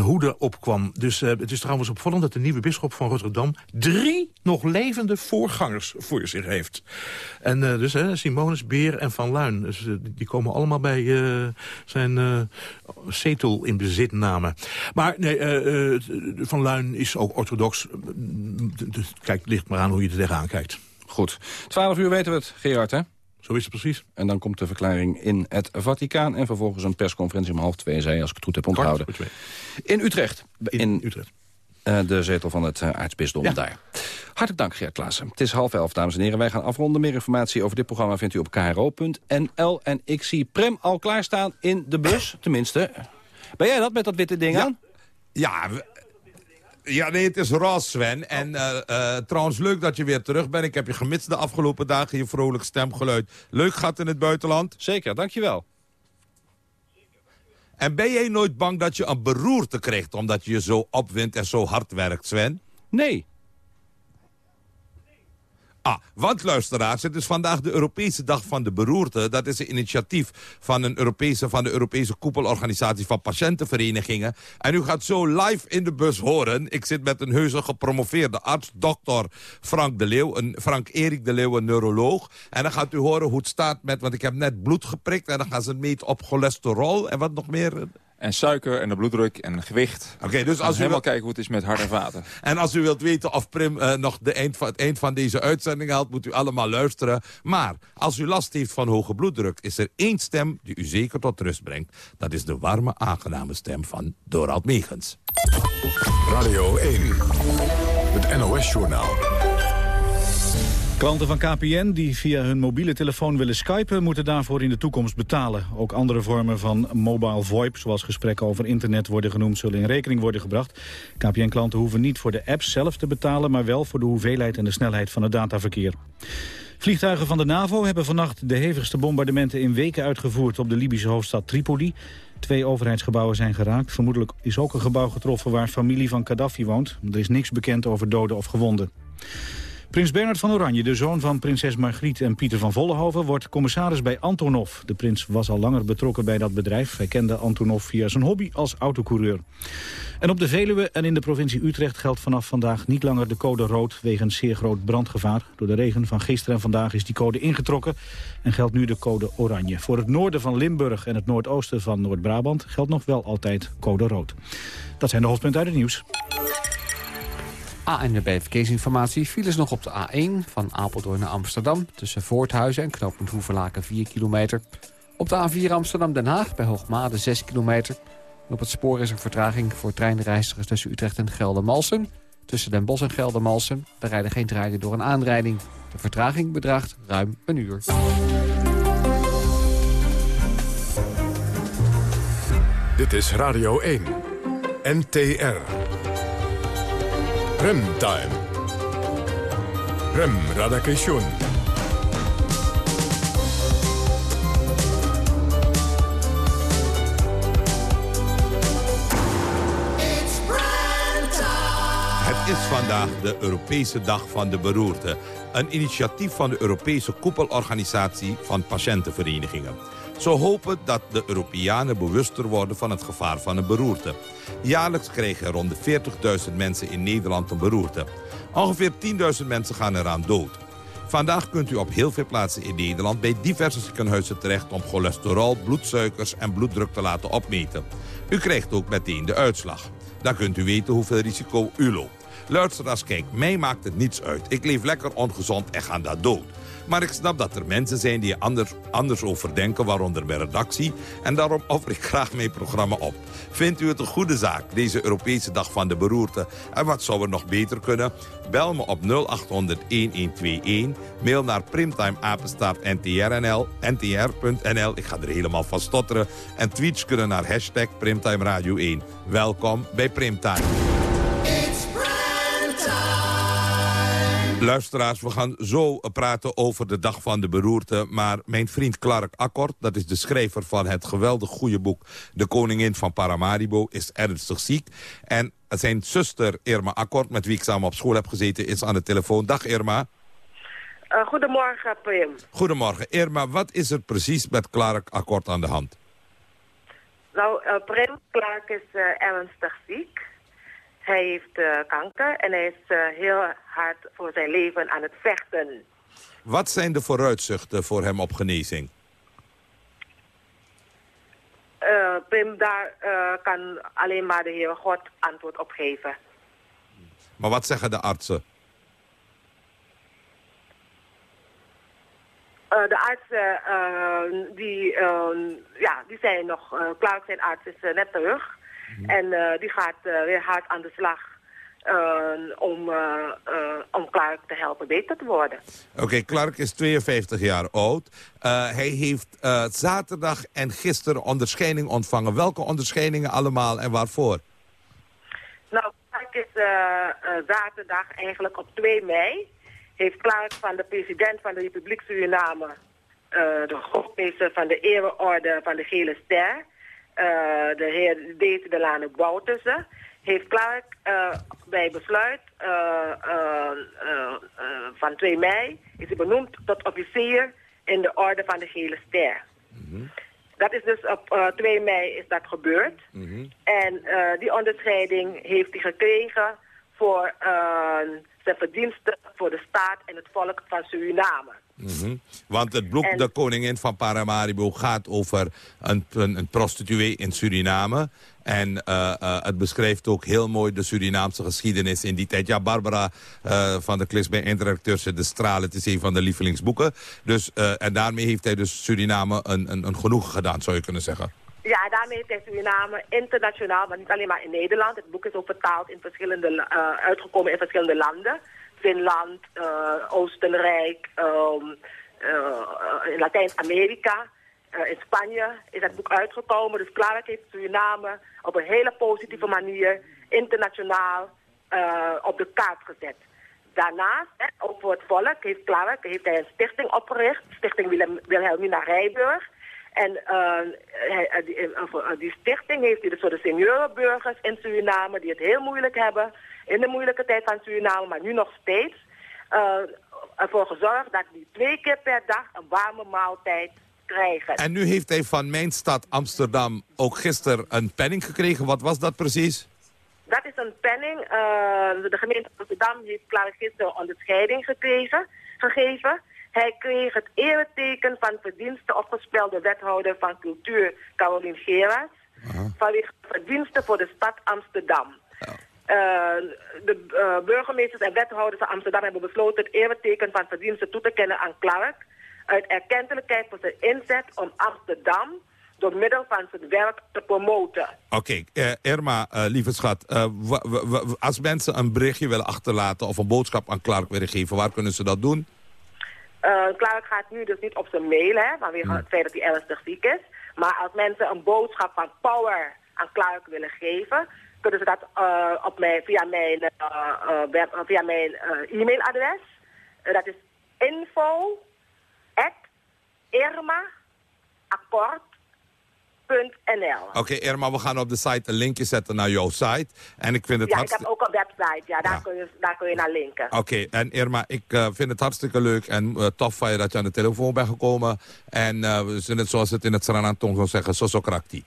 hoede opkwam. Dus eh, het is trouwens opvallend dat de nieuwe bisschop van Rotterdam drie nog levende voorgangers voor zich heeft. En eh, dus hè, Simonis, Beer en Van Luin, dus, eh, die komen allemaal bij eh, zijn eh, zetel in bezitname. Maar nee, eh, eh, Van Luin is ook orthodox. Kijk, ligt maar aan hoe je er tegenaan kijkt. Goed. 12 uur weten we het, Gerard, hè? Zo is het precies. En dan komt de verklaring in het Vaticaan... en vervolgens een persconferentie om half twee, zei als ik het goed heb onthouden. In Utrecht. In, Utrecht. eh, de zetel van het eh, aartsbisdom Ja. daar. Hartelijk dank, Gert Klaassen. Het is half elf, dames en heren. Wij gaan afronden. Meer informatie over dit programma vindt u op kro.nl. En ik zie Prem al klaarstaan in de bus. <laughs> Tenminste, ben jij dat met dat witte ding aan? Ja, ja, nee, het is roze, Sven. En eh, eh, trouwens, leuk dat je weer terug bent. Ik heb je gemist de afgelopen dagen, je vrolijk stemgeluid. Leuk gaat in het buitenland? Zeker, dankjewel. En ben jij nooit bang dat je een beroerte krijgt... omdat je je zo opwindt en zo hard werkt, Sven? Nee. Ah, want luisteraars, het is vandaag de Europese Dag van de Beroerte. Dat is een initiatief van, een Europese, van de Europese koepelorganisatie van patiëntenverenigingen. En u gaat zo live in de bus horen. Ik zit met een heuse gepromoveerde arts, dokter Frank de Leeuw. Een Frank Erik de Leeuw, een neuroloog. En dan gaat u horen hoe het staat met, want ik heb net bloed geprikt. En dan gaan ze meten op cholesterol en wat nog meer. En suiker en de bloeddruk en gewicht. Oké, dus Gaan als u helemaal wil- kijken hoe het is met hart en vaten. <laughs> En als u wilt weten of Prim eh, nog de eind van, het eind van deze uitzending haalt... moet u allemaal luisteren. Maar als u last heeft van hoge bloeddruk... is er één stem die u zeker tot rust brengt. Dat is de warme, aangename stem van Dorald Megens. Radio 1, het NOS-journaal. Klanten van KPN die via hun mobiele telefoon willen skypen... moeten daarvoor in de toekomst betalen. Ook andere vormen van mobile VoIP, zoals gesprekken over internet worden genoemd... zullen in rekening worden gebracht. KPN-klanten hoeven niet voor de apps zelf te betalen... maar wel voor de hoeveelheid en de snelheid van het dataverkeer. Vliegtuigen van de NAVO hebben vannacht de hevigste bombardementen in weken uitgevoerd op de Libische hoofdstad Tripoli. Twee overheidsgebouwen zijn geraakt. Vermoedelijk is ook een gebouw getroffen waar familie van Gaddafi woont. Er is niks bekend over doden of gewonden. Prins Bernard van Oranje, de zoon van prinses Margriet en Pieter van Vollenhoven, wordt commissaris bij Antonov. De prins was al langer betrokken bij dat bedrijf. Hij kende Antonov via zijn hobby als autocoureur. En op de Veluwe en in de provincie Utrecht geldt vanaf vandaag niet langer de code rood wegens zeer groot brandgevaar. Door de regen van gisteren en vandaag is die code ingetrokken en geldt nu de code oranje. Voor het noorden van Limburg en het noordoosten van Noord-Brabant geldt nog wel altijd code rood. Dat zijn de hoofdpunten uit het nieuws. ANWB Verkeersinformatie. Files nog op de A1 van Apeldoorn naar Amsterdam... tussen Voorthuizen en knooppunt Hoeverlaken 4 kilometer. Op de A4 Amsterdam-Den Haag bij Hoogmade 6 kilometer. En op het spoor is er vertraging voor treinreizigers tussen Utrecht en Geldermalsen. Tussen Den Bosch en Geldermalsen. Daar rijden geen treinen door een aanrijding. De vertraging bedraagt ruim een uur. Dit is Radio 1, NTR. Remtime. Rem Radakation. Het is vandaag de Europese Dag van de Beroerte. Een initiatief van de Europese koepelorganisatie van patiëntenverenigingen. Ze hopen dat de Europeanen bewuster worden van het gevaar van een beroerte. Jaarlijks krijgen rond de 40.000 mensen in Nederland een beroerte. Ongeveer 10.000 mensen gaan eraan dood. Vandaag kunt u op heel veel plaatsen in Nederland bij diverse ziekenhuizen terecht om cholesterol, bloedsuikers en bloeddruk te laten opmeten. U krijgt ook meteen de uitslag. Dan kunt u weten hoeveel risico u loopt. Luisteraars, kijk, mij maakt het niets uit. Ik leef lekker ongezond en ga daar dood. Maar ik snap dat er mensen zijn die er anders, anders over denken, waaronder mijn redactie. En daarom offer ik graag mijn programma op. Vindt u het een goede zaak, deze Europese Dag van de Beroerte? En wat zou er nog beter kunnen? Bel me op 0800-1121. Mail naar primtimeapenstaartntr.nl. ntr.nl. Ik ga er helemaal van stotteren. En tweets kunnen naar hashtag Primtime Radio 1. Welkom bij Primtime. Luisteraars, we gaan zo praten over de Dag van de Beroerte. Maar mijn vriend Clark Akkord, dat is de schrijver van het geweldig goede boek... De Koningin van Paramaribo, is ernstig ziek. En zijn zuster Irma Akkord, met wie ik samen op school heb gezeten... is aan de telefoon. Dag Irma. Uh, goedemorgen, Prim. Goedemorgen. Irma, wat is er precies met Clark Akkord aan de hand? Nou, uh, Prim, Clark is uh, ernstig ziek. Hij heeft uh, kanker en hij is uh, heel hard voor zijn leven aan het vechten. Wat zijn de vooruitzichten voor hem op genezing? Uh, Pim, daar kan alleen maar de Heer God antwoord op geven. Maar wat zeggen de artsen? de artsen die, ja, die zijn nog, Clark zijn arts is net terug. En uh, die gaat uh, weer hard aan de slag eh, om, eh, eh, om Clark te helpen beter te worden. Oké, Clark is 52 jaar oud. Eh, hij heeft eh, zaterdag en gisteren onderscheiding ontvangen. Welke onderscheidingen allemaal en waarvoor? Nou, Clark is eh, eh, zaterdag eigenlijk op 2 mei... heeft Clark van de president van de Republiek Suriname... eh, de grootmeester van de ereorde van de Gele Ster... eh, de heer Dees de Lane Boutussen... heeft Clark eh, bij besluit eh, van 2 mei... is hij benoemd tot officier in de orde van de Gele Ster. Dat is dus op eh, 2 mei is dat gebeurd. En eh, die onderscheiding heeft hij gekregen voor eh, zijn verdiensten voor de staat en het volk van Suriname. Mhm. Want het boek En- De Koningin van Paramaribo gaat over een, een, een prostituee in Suriname. En eh, eh, het beschrijft ook heel mooi de Surinaamse geschiedenis in die tijd. Ja, Barbara eh, van der Klis bij eindredacteur De Straal. Het is een van de lievelingsboeken. Dus, eh, en daarmee heeft hij dus Suriname een, een, een genoegen gedaan, zou je kunnen zeggen. Ja, daarmee heeft Suriname internationaal, maar niet alleen maar in Nederland. Het boek is ook vertaald in verschillende, eh, uitgekomen in verschillende landen. Finland, eh, Oostenrijk, ehm, eh, in Latijns-Amerika, in Spanje is het boek uitgekomen. Dus Clark heeft Suriname op een hele positieve manier internationaal op de kaart gezet. Daarnaast, ook voor het volk, heeft hij een stichting opgericht, Stichting Wilhelmina Rijburg. En eh, hij- eh, die, eh, die stichting heeft hij dus voor de seniorenburgers in Suriname, die het heel moeilijk hebben, in de moeilijke tijd van Suriname, maar nu nog steeds, ervoor gezorgd dat die twee keer per dag een warme maaltijd krijgen. En nu heeft hij van mijn stad Amsterdam ook gisteren een penning gekregen. Wat was dat precies? Dat is een penning. de gemeente Amsterdam heeft Clark gisteren onderscheiding gekregen, gegeven. Hij kreeg het ereteken van verdiensten opgespelde wethouder van cultuur Carolien Geras. Vanwege verdiensten voor de stad Amsterdam. Eh, de eh, burgemeesters en wethouders van Amsterdam hebben besloten het ereteken van verdiensten toe te kennen aan Clark. Uit erkentelijkheid voor zijn inzet om Amsterdam door middel van zijn werk te promoten. Oké, eh, Irma, eh, lieve schat. eh, als mensen een berichtje willen achterlaten of een boodschap aan Clark willen geven, waar kunnen ze dat doen? Clark gaat nu dus niet op zijn mail, hè, vanwege het feit dat hij ernstig ziek is. Maar als mensen een boodschap van power aan Clark willen geven, kunnen ze dat eh, op mijn, via mijn, web, via mijn eh, e-mailadres. Dat is info at irmaakkoord.nl. Oké, Irma, we gaan op de site een linkje zetten naar jouw site. En ik vind het Ja, ik heb ook een website. Ja, daar, Kun, je, daar kun je naar linken. Oké, en Irma, ik eh, vind het hartstikke leuk en eh, tof van je dat je aan de telefoon bent gekomen. En eh, we zullen het zoals het in het Sranantong zou zeggen, sosokrakti.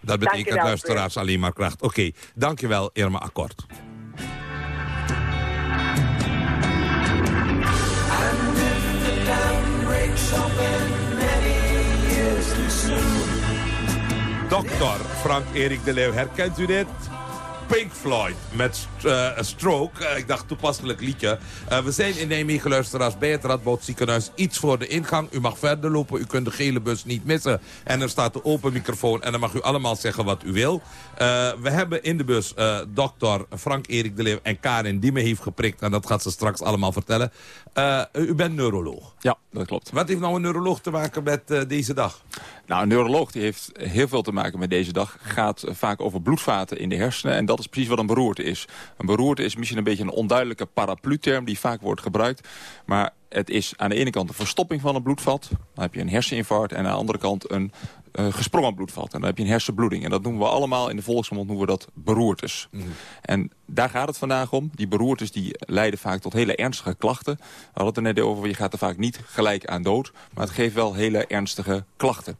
Dat betekent Dankjewel, luisteraars alleen maar kracht. Oké, dankjewel Irma Akkoord. Dokter Frank-Erik de Leeuw, herkent u dit? Pink Floyd met eh, Stroke. Eh, ik dacht toepasselijk liedje. Eh, we zijn in Nijmegen luisteraars bij het Radboud ziekenhuis. Iets voor de ingang. U mag verder lopen. U kunt de gele bus niet missen. En er staat de open microfoon. En dan mag u allemaal zeggen wat u wil. Eh, we hebben in de bus eh, dokter Frank-Erik de Leeuw en Karin die me heeft geprikt. En dat gaat ze straks allemaal vertellen. Eh, u bent neuroloog. Ja, dat klopt. Wat heeft nou een neuroloog te maken met deze dag? Nou, een neuroloog die heeft heel veel te maken met deze dag. Gaat vaak over bloedvaten in de hersenen. En dat is precies wat een beroerte is. Een beroerte is misschien een beetje een onduidelijke paraplu-term... die vaak wordt gebruikt. Maar het is aan de ene kant een verstopping van een bloedvat. Dan heb je een herseninfarct. En aan de andere kant een eh, gesprongen bloedvat. En dan heb je een hersenbloeding. En dat noemen we allemaal, in de volksmond noemen we dat beroertes. En daar gaat het vandaag om. Die beroertes die leiden vaak tot hele ernstige klachten. We hadden het er net over, je gaat er vaak niet gelijk aan dood. Maar het geeft wel hele ernstige klachten.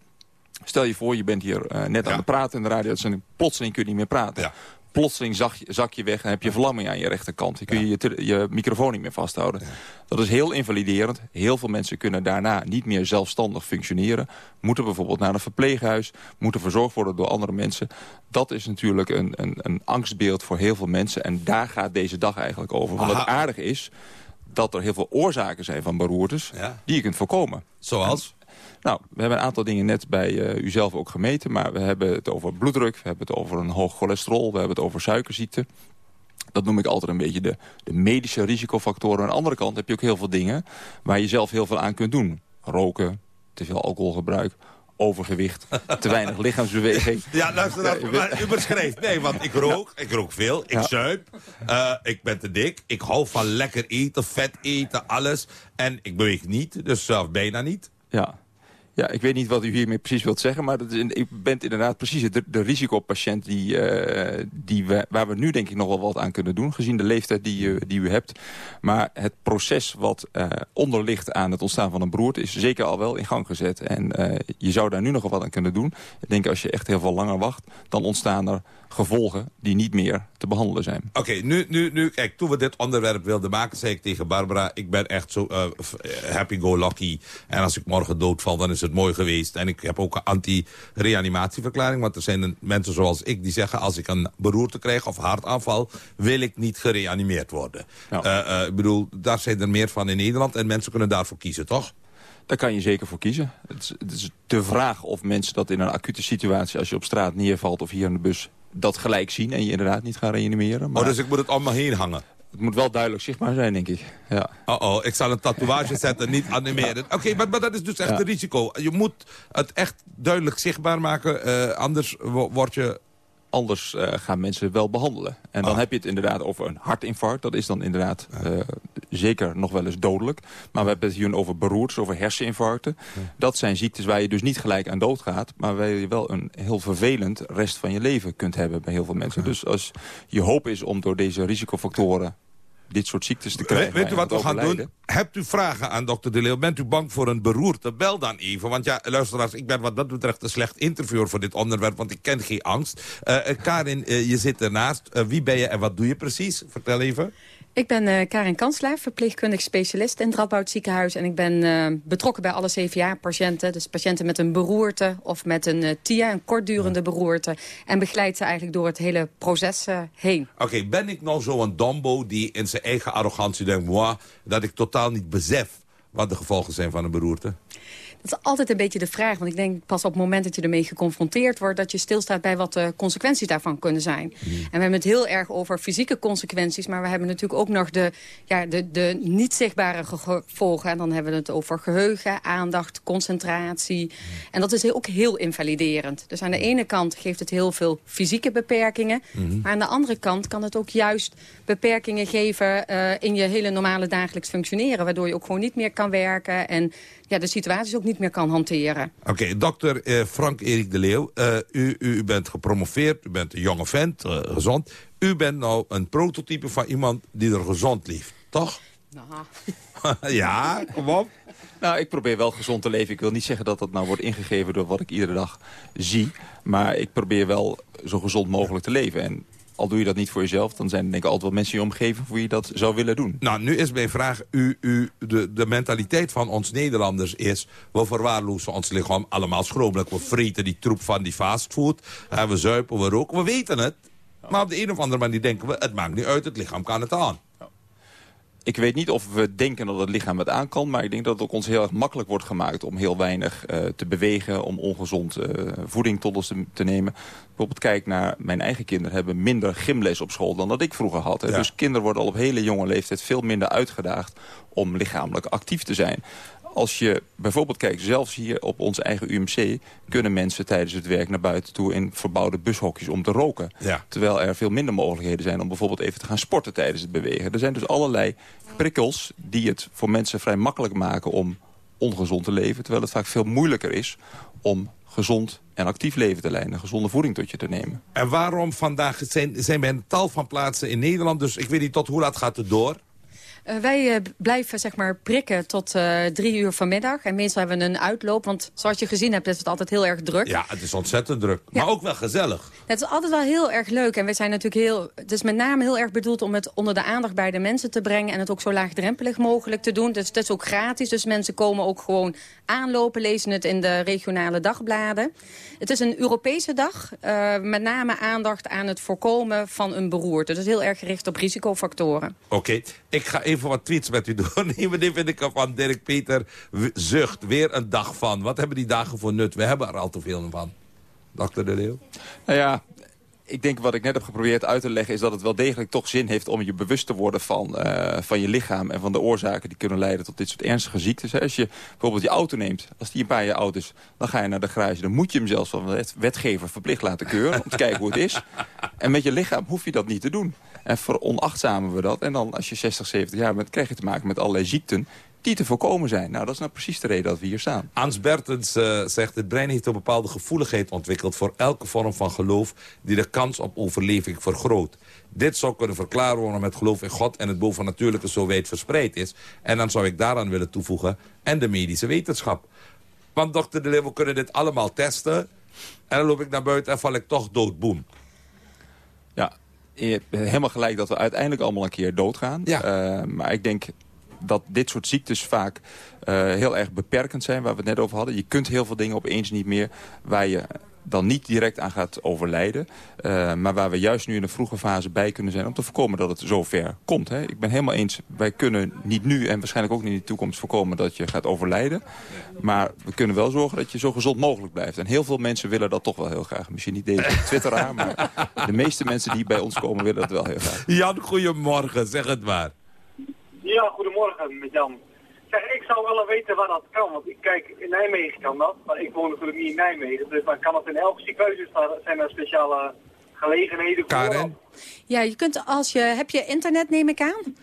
Stel je voor, je bent hier eh, net aan het praten in de radio. Een, plotseling kun je niet meer praten. Plotseling zak je, zak je weg en heb je verlamming aan je rechterkant. Dan kun je je, microfoon niet meer vasthouden. Dat is heel invaliderend. Heel veel mensen kunnen daarna niet meer zelfstandig functioneren. Moeten bijvoorbeeld naar een verpleeghuis. Moeten verzorgd worden door andere mensen. Dat is natuurlijk een, een, een angstbeeld voor heel veel mensen. En daar gaat deze dag eigenlijk over. Want het Aha. aardige is dat er heel veel oorzaken zijn van beroertes... die je kunt voorkomen. Zoals? Nou, we hebben een aantal dingen net bij eh, u zelf ook gemeten. Maar we hebben het over bloeddruk, we hebben het over een hoog cholesterol... we hebben het over suikerziekte. Dat noem ik altijd een beetje de, de medische risicofactoren. Aan de andere kant heb je ook heel veel dingen waar je zelf heel veel aan kunt doen. Roken, te veel alcoholgebruik, overgewicht, te weinig <laughs> lichaamsbeweging. Ja, luister, nou, maar u beschrijft. Nee, want ik rook, ik rook veel, ik Ja. zuip, eh, ik ben te dik. Ik hou van lekker eten, vet eten, alles. En ik beweeg niet, dus zelf bijna niet. Ja. Ja, ik weet niet wat u hiermee precies wilt zeggen... maar dat is, u bent inderdaad precies de, risicopatiënt... Die, eh, die waar we nu denk ik nog wel wat aan kunnen doen... gezien de leeftijd die, die u hebt. Maar het proces wat eh onder ligt aan het ontstaan van een beroerte... is zeker al wel in gang gezet. En eh, je zou daar nu nog wel wat aan kunnen doen. Ik denk als je echt heel veel langer wacht... dan ontstaan er gevolgen die niet meer te behandelen zijn. Oké, nu, nu, nu, kijk, toen we dit onderwerp wilden maken, zei ik tegen Barbara, ik ben echt zo eh, eh, happy-go-lucky. En als ik morgen doodval, dan is het mooi geweest. En ik heb ook een anti-reanimatieverklaring, want er zijn mensen zoals ik die zeggen, als ik een beroerte krijg of hartaanval, wil ik niet gereanimeerd worden. Eh, ik bedoel, daar zijn er meer van in Nederland en mensen kunnen daarvoor kiezen, toch? Daar kan je zeker voor kiezen. Het is, het is de vraag of mensen dat in een acute situatie... als je op straat neervalt of hier in de bus... dat gelijk zien en je inderdaad niet gaan reanimeren. Maar Oh, dus ik moet het me heen hangen? Het moet wel duidelijk zichtbaar zijn, denk ik. Ja. Oh-oh, ik zal een tatoeage zetten, niet animeren. Oké, maar, maar dat is dus echt Ja. een risico. Je moet het echt duidelijk zichtbaar maken, eh, anders wo- word je... Anders eh, gaan mensen wel behandelen. En dan Ah. heb je het inderdaad over een hartinfarct. Dat is dan inderdaad eh, zeker nog wel eens dodelijk. Maar we hebben het hier over beroertes, over herseninfarcten. Dat zijn ziektes waar je dus niet gelijk aan doodgaat... maar waar je wel een heel vervelend rest van je leven kunt hebben bij heel veel mensen. Dus als je hoop is om door deze risicofactoren dit soort ziektes te krijgen... Weet, u wat we gaan doen? Hebt u vragen aan dokter De Leeuw? Bent u bang voor een beroerte? Bel dan even. Want ja, luisteraars, ik ben wat dat betreft een slecht interviewer voor dit onderwerp. Want ik ken geen angst. Eh, eh, Karin, eh, je zit ernaast. Wie ben je en wat doe je precies? Vertel even. Ik ben eh, Karin Kanslaar, verpleegkundig specialist in het Radboud Ziekenhuis. En ik ben eh, betrokken bij alle CVA-patiënten. Dus patiënten met een beroerte of met een eh, TIA, een kortdurende beroerte. En begeleid ze eigenlijk door het hele proces heen. Oké, ben ik nou zo'n dombo die in zijn eigen arrogantie denkt... Moi, dat ik totaal niet besef wat de gevolgen zijn van een beroerte? Dat is altijd een beetje de vraag. Want ik denk pas op het moment dat je ermee geconfronteerd wordt... dat je stilstaat bij wat de consequenties daarvan kunnen zijn. En we hebben het heel erg over fysieke consequenties... maar we hebben natuurlijk ook nog de, ja, de, de niet zichtbare gevolgen. En dan hebben we het over geheugen, aandacht, concentratie. En dat is ook heel invaliderend. Dus aan de ene kant geeft het heel veel fysieke beperkingen... Mhm. maar aan de andere kant kan het ook juist beperkingen geven... eh, in je hele normale dagelijks functioneren... waardoor je ook gewoon niet meer kan werken... en ja, de situaties ook niet meer kan hanteren. Oké, dokter eh, Frank-Erik de Leeuw. eh, u, u bent gepromoveerd, u bent een jonge vent, eh, gezond. U bent nou een prototype van iemand die er gezond leeft, toch? <laughs> ja, kom op. Nou, ik probeer wel gezond te leven. Ik wil niet zeggen dat dat nou wordt ingegeven door wat ik iedere dag zie. Maar ik probeer wel zo gezond mogelijk te leven. En al doe je dat niet voor jezelf, dan zijn er denk ik altijd wel mensen in je omgeving voor je dat zou willen doen. Nou, nu is mijn vraag, u, u, de, de mentaliteit van ons Nederlanders is... we verwaarlozen ons lichaam allemaal schromelijk. We vreten die troep van die fastfood. we zuipen, we roken, we weten het. Maar op de een of andere manier denken we... het maakt niet uit, het lichaam kan het aan. Ik weet niet of we denken dat het lichaam het aan kan... maar ik denk dat het ook ons heel erg makkelijk wordt gemaakt... om heel weinig eh, te bewegen, om ongezond eh, voeding tot ons te, te nemen. Bijvoorbeeld kijk naar mijn eigen kinderen... hebben minder gymles op school dan dat ik vroeger had. Hè. Ja. Dus kinderen worden al op hele jonge leeftijd... veel minder uitgedaagd om lichamelijk actief te zijn. Als je bijvoorbeeld kijkt, zelfs hier op onze eigen UMC... kunnen mensen tijdens het werk naar buiten toe... in verbouwde bushokjes om te roken. Ja. Terwijl er veel minder mogelijkheden zijn om bijvoorbeeld even te gaan sporten tijdens het bewegen. Er zijn dus allerlei prikkels die het voor mensen vrij makkelijk maken om ongezond te leven. Terwijl het vaak veel moeilijker is om gezond en actief leven te leiden. Gezonde voeding tot je te nemen. En waarom vandaag zijn, zijn bij een tal van plaatsen in Nederland... dus ik weet niet tot hoe laat gaat het door... Eh, wij eh, blijven zeg maar prikken tot eh, drie uur vanmiddag. En meestal hebben we een uitloop. Want zoals je gezien hebt is het altijd heel erg druk. Ja, het is ontzettend druk. Maar ook wel gezellig. Het is altijd wel heel erg leuk. En we zijn natuurlijk heel... Het is met name heel erg bedoeld om het onder de aandacht bij de mensen te brengen. En het ook zo laagdrempelig mogelijk te doen. Dus het is ook gratis. Dus mensen komen ook gewoon aanlopen. Lezen het in de regionale dagbladen. Het is een Europese dag. met name aandacht aan het voorkomen van een beroerte. Dus heel erg gericht op risicofactoren. Oké, ik ga even wat tweets met u doornemen. <laughs> Die vind ik van Dirk Peter. Zucht, weer een dag van. Wat hebben die dagen voor nut? We hebben er al te veel van. Dokter De Leeuw? Nou ja, ik denk wat ik net heb geprobeerd uit te leggen... is dat het wel degelijk toch zin heeft om je bewust te worden van, eh, van je lichaam... en van de oorzaken die kunnen leiden tot dit soort ernstige ziektes. Als je bijvoorbeeld je auto neemt, als die een paar jaar oud is... dan ga je naar de garage, dan moet je hem zelfs van de wetgever verplicht laten keuren... om te kijken hoe het is. En met je lichaam hoef je dat niet te doen. En veronachtzamen we dat. En dan als je 60, 70 jaar bent, krijg je te maken met allerlei ziekten die te voorkomen zijn. Nou, dat is nou precies de reden dat we hier staan. Ans Bertens uh, zegt, het brein heeft een bepaalde gevoeligheid ontwikkeld... voor elke vorm van geloof die de kans op overleving vergroot. Dit zou kunnen verklaren waarom het geloof in God en het bovennatuurlijke zo wijd verspreid is. En dan zou ik daaraan willen toevoegen, en de medische wetenschap. Want dokter De Leeuw, we kunnen dit allemaal testen... en dan loop ik naar buiten en val ik toch dood, boem. Ja, je hebt helemaal gelijk dat we uiteindelijk allemaal een keer doodgaan. Ja. Uh, maar ik denk dat dit soort ziektes vaak uh, heel erg beperkend zijn, waar we het net over hadden. Je kunt heel veel dingen opeens niet meer waar je dan niet direct aan gaat overlijden. Uh, maar waar we juist nu in een vroege fase bij kunnen zijn... om te voorkomen dat het zover komt. Hè. Ik ben helemaal eens, wij kunnen niet nu en waarschijnlijk ook niet in de toekomst... voorkomen dat je gaat overlijden. Maar we kunnen wel zorgen dat je zo gezond mogelijk blijft. En heel veel mensen willen dat toch wel heel graag. Misschien niet deze <laughs> twitteraar, maar de meeste mensen die bij ons komen... willen dat wel heel graag. Jan, goedemorgen. Zeg het maar. Ja, goedemorgen met Jan. Zeg, ik zou wel weten waar dat kan, want ik kijk, in Nijmegen kan dat, maar ik woon natuurlijk niet in Nijmegen. Dus dan kan het in elk ziekenhuis, dus daar zijn er speciale gelegenheden voor. Karen? Ja, je kunt als je, heb je internet neem ik aan?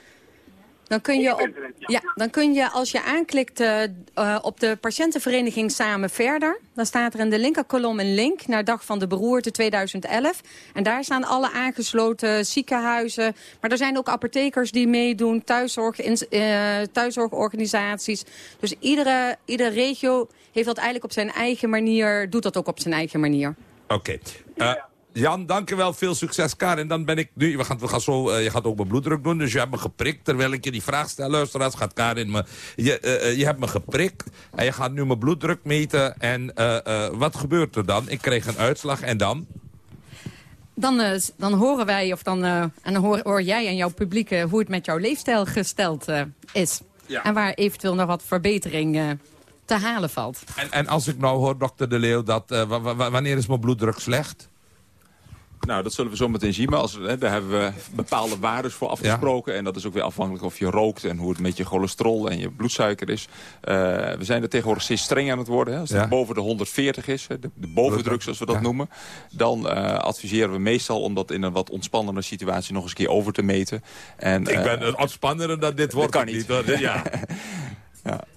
Dan kun, je op, ja, dan kun je als je aanklikt uh, uh, op de patiëntenvereniging Samen Verder... dan staat er in de linkerkolom een link naar Dag van de Beroerte 2011. En daar staan alle aangesloten ziekenhuizen. Maar er zijn ook apothekers die meedoen, thuiszorg, uh, thuiszorgorganisaties. Dus iedere, iedere regio heeft dat eigenlijk op zijn eigen manier... doet dat ook op zijn eigen manier. Oké. Okay. Jan, dankjewel. Veel succes, Karin. Dan ben ik nu... We gaan, we gaan zo, uh, je gaat ook mijn bloeddruk doen, dus je hebt me geprikt. Terwijl ik je die vraag stel, luisteraars, gaat Karin me... Je, uh, je hebt me geprikt en je gaat nu mijn bloeddruk meten. En uh, wat gebeurt er dan? Ik kreeg een uitslag en dan? Dan, dan horen wij, of dan, en dan hoor, hoor, jij en jouw publiek hoe het met jouw leefstijl gesteld is. Ja. En waar eventueel nog wat verbetering te halen valt. En, en als ik nou hoor, dokter De Leeuw, dat, wanneer is mijn bloeddruk slecht? Nou, dat zullen we zo meteen zien. Maar als, hè, daar hebben we bepaalde waarden voor afgesproken. Ja. En dat is ook weer afhankelijk of je rookt en hoe het met je cholesterol en je bloedsuiker is. Uh, we zijn er tegenwoordig steeds streng aan het worden. Hè. Als het ja. boven de 140 is, de, de bovendruk zoals we dat ja. noemen... dan uh, adviseren we meestal om dat in een wat ontspannende situatie nog eens een keer over te meten. En, Ik ben uh, ontspannender dan dit wordt dat kan niet. niet ja. <laughs> <laughs>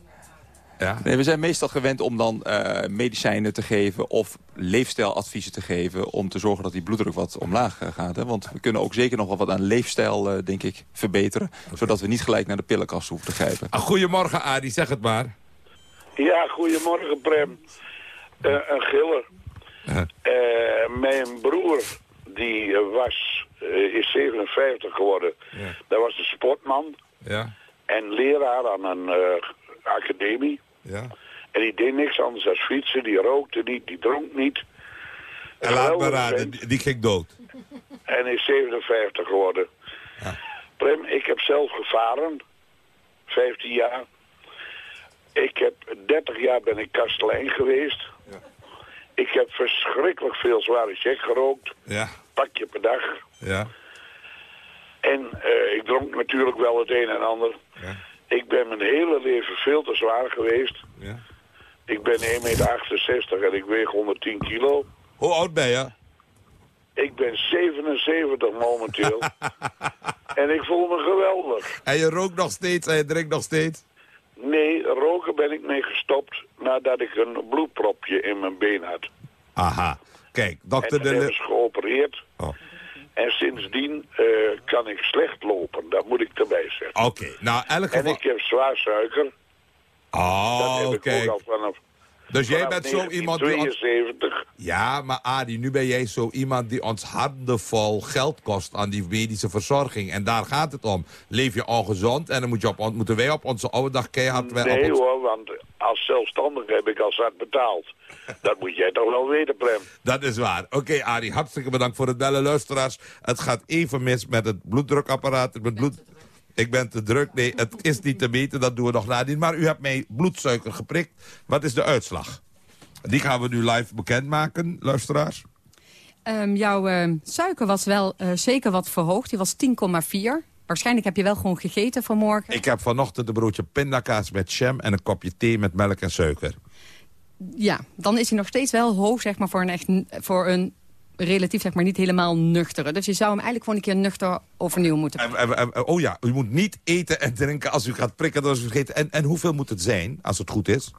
ja. Nee, we zijn meestal gewend om dan uh, medicijnen te geven of leefstijladviezen te geven... om te zorgen dat die bloeddruk wat omlaag uh, gaat. Hè? Want we kunnen ook zeker nog wel wat aan leefstijl, uh, denk ik, verbeteren. Okay. Zodat we niet gelijk naar de pillenkast hoeven te grijpen. Ah, goedemorgen, Adi, zeg het maar. Ja, goedemorgen, Prem. een giller. mijn broer, die was, is 57 geworden. Ja. Dat was een sportman. Ja. En leraar aan een academie. Ja. En die deed niks anders dan fietsen, die rookte niet, die dronk niet. En laat me raden, die, die ging dood. En is 57 geworden. Ja. Prem, ik heb zelf gevaren, 15 jaar. Ik heb 30 jaar ben ik kastelein geweest. Ja. Ik heb verschrikkelijk veel zware check gerookt. Ja. Pakje per dag. Ja. En uh, ik dronk natuurlijk wel het een en ander. Ja. Ik ben mijn hele leven veel te zwaar geweest. Ja. Ik ben 1,68 meter en ik weeg 110 kilo. Hoe oud ben je? Ik ben 77 momenteel. <laughs> en ik voel me geweldig. En je rookt nog steeds en je drinkt nog steeds? Nee, roken ben ik mee gestopt nadat ik een bloedpropje in mijn been had. Aha. Kijk, dokter En de... is geopereerd. Oh. En sindsdien uh, kan ik slecht lopen, dat moet ik erbij zeggen. Oké, okay. nou elk geval... En ik heb zwaar suiker. Oh, dat heb kijk. ik ook al vanaf, dus jij bent zo iemand die... Ons... 72. Ja, maar Adi, nu ben jij zo iemand die ons handenvol geld kost aan die medische verzorging. En daar gaat het om. Leef je ongezond en dan moet je op, moeten wij op onze oude dag keihard... Nee op ons... hoor, want als zelfstandige heb ik al zat betaald. Dat moet jij toch wel weten, Prem. <laughs> Dat is waar. Oké, okay, Adi, hartstikke bedankt voor het bellen, luisteraars. Het gaat even mis met het bloeddrukapparaat. Met bloed... Ik ben te druk. Nee, het is niet te meten. Dat doen we nog nadien. Maar u hebt mij bloedsuiker geprikt. Wat is de uitslag? Die gaan we nu live bekendmaken, luisteraars. Ehm, jouw ehm, suiker was wel eh, zeker wat verhoogd. Die was 10,4. Waarschijnlijk heb je wel gewoon gegeten vanmorgen. Ik heb vanochtend een broodje pindakaas met jam... en een kopje thee met melk en suiker. Ja, dan is hij nog steeds wel hoog zeg maar, voor, een echt, voor een relatief zeg maar, niet helemaal nuchtere. Dus je zou hem eigenlijk gewoon een keer nuchter overnieuw moeten En- en- en- oh ja, u moet niet eten en drinken als u gaat prikken. Dat is vergeten. En, en hoeveel moet het zijn, als het goed is?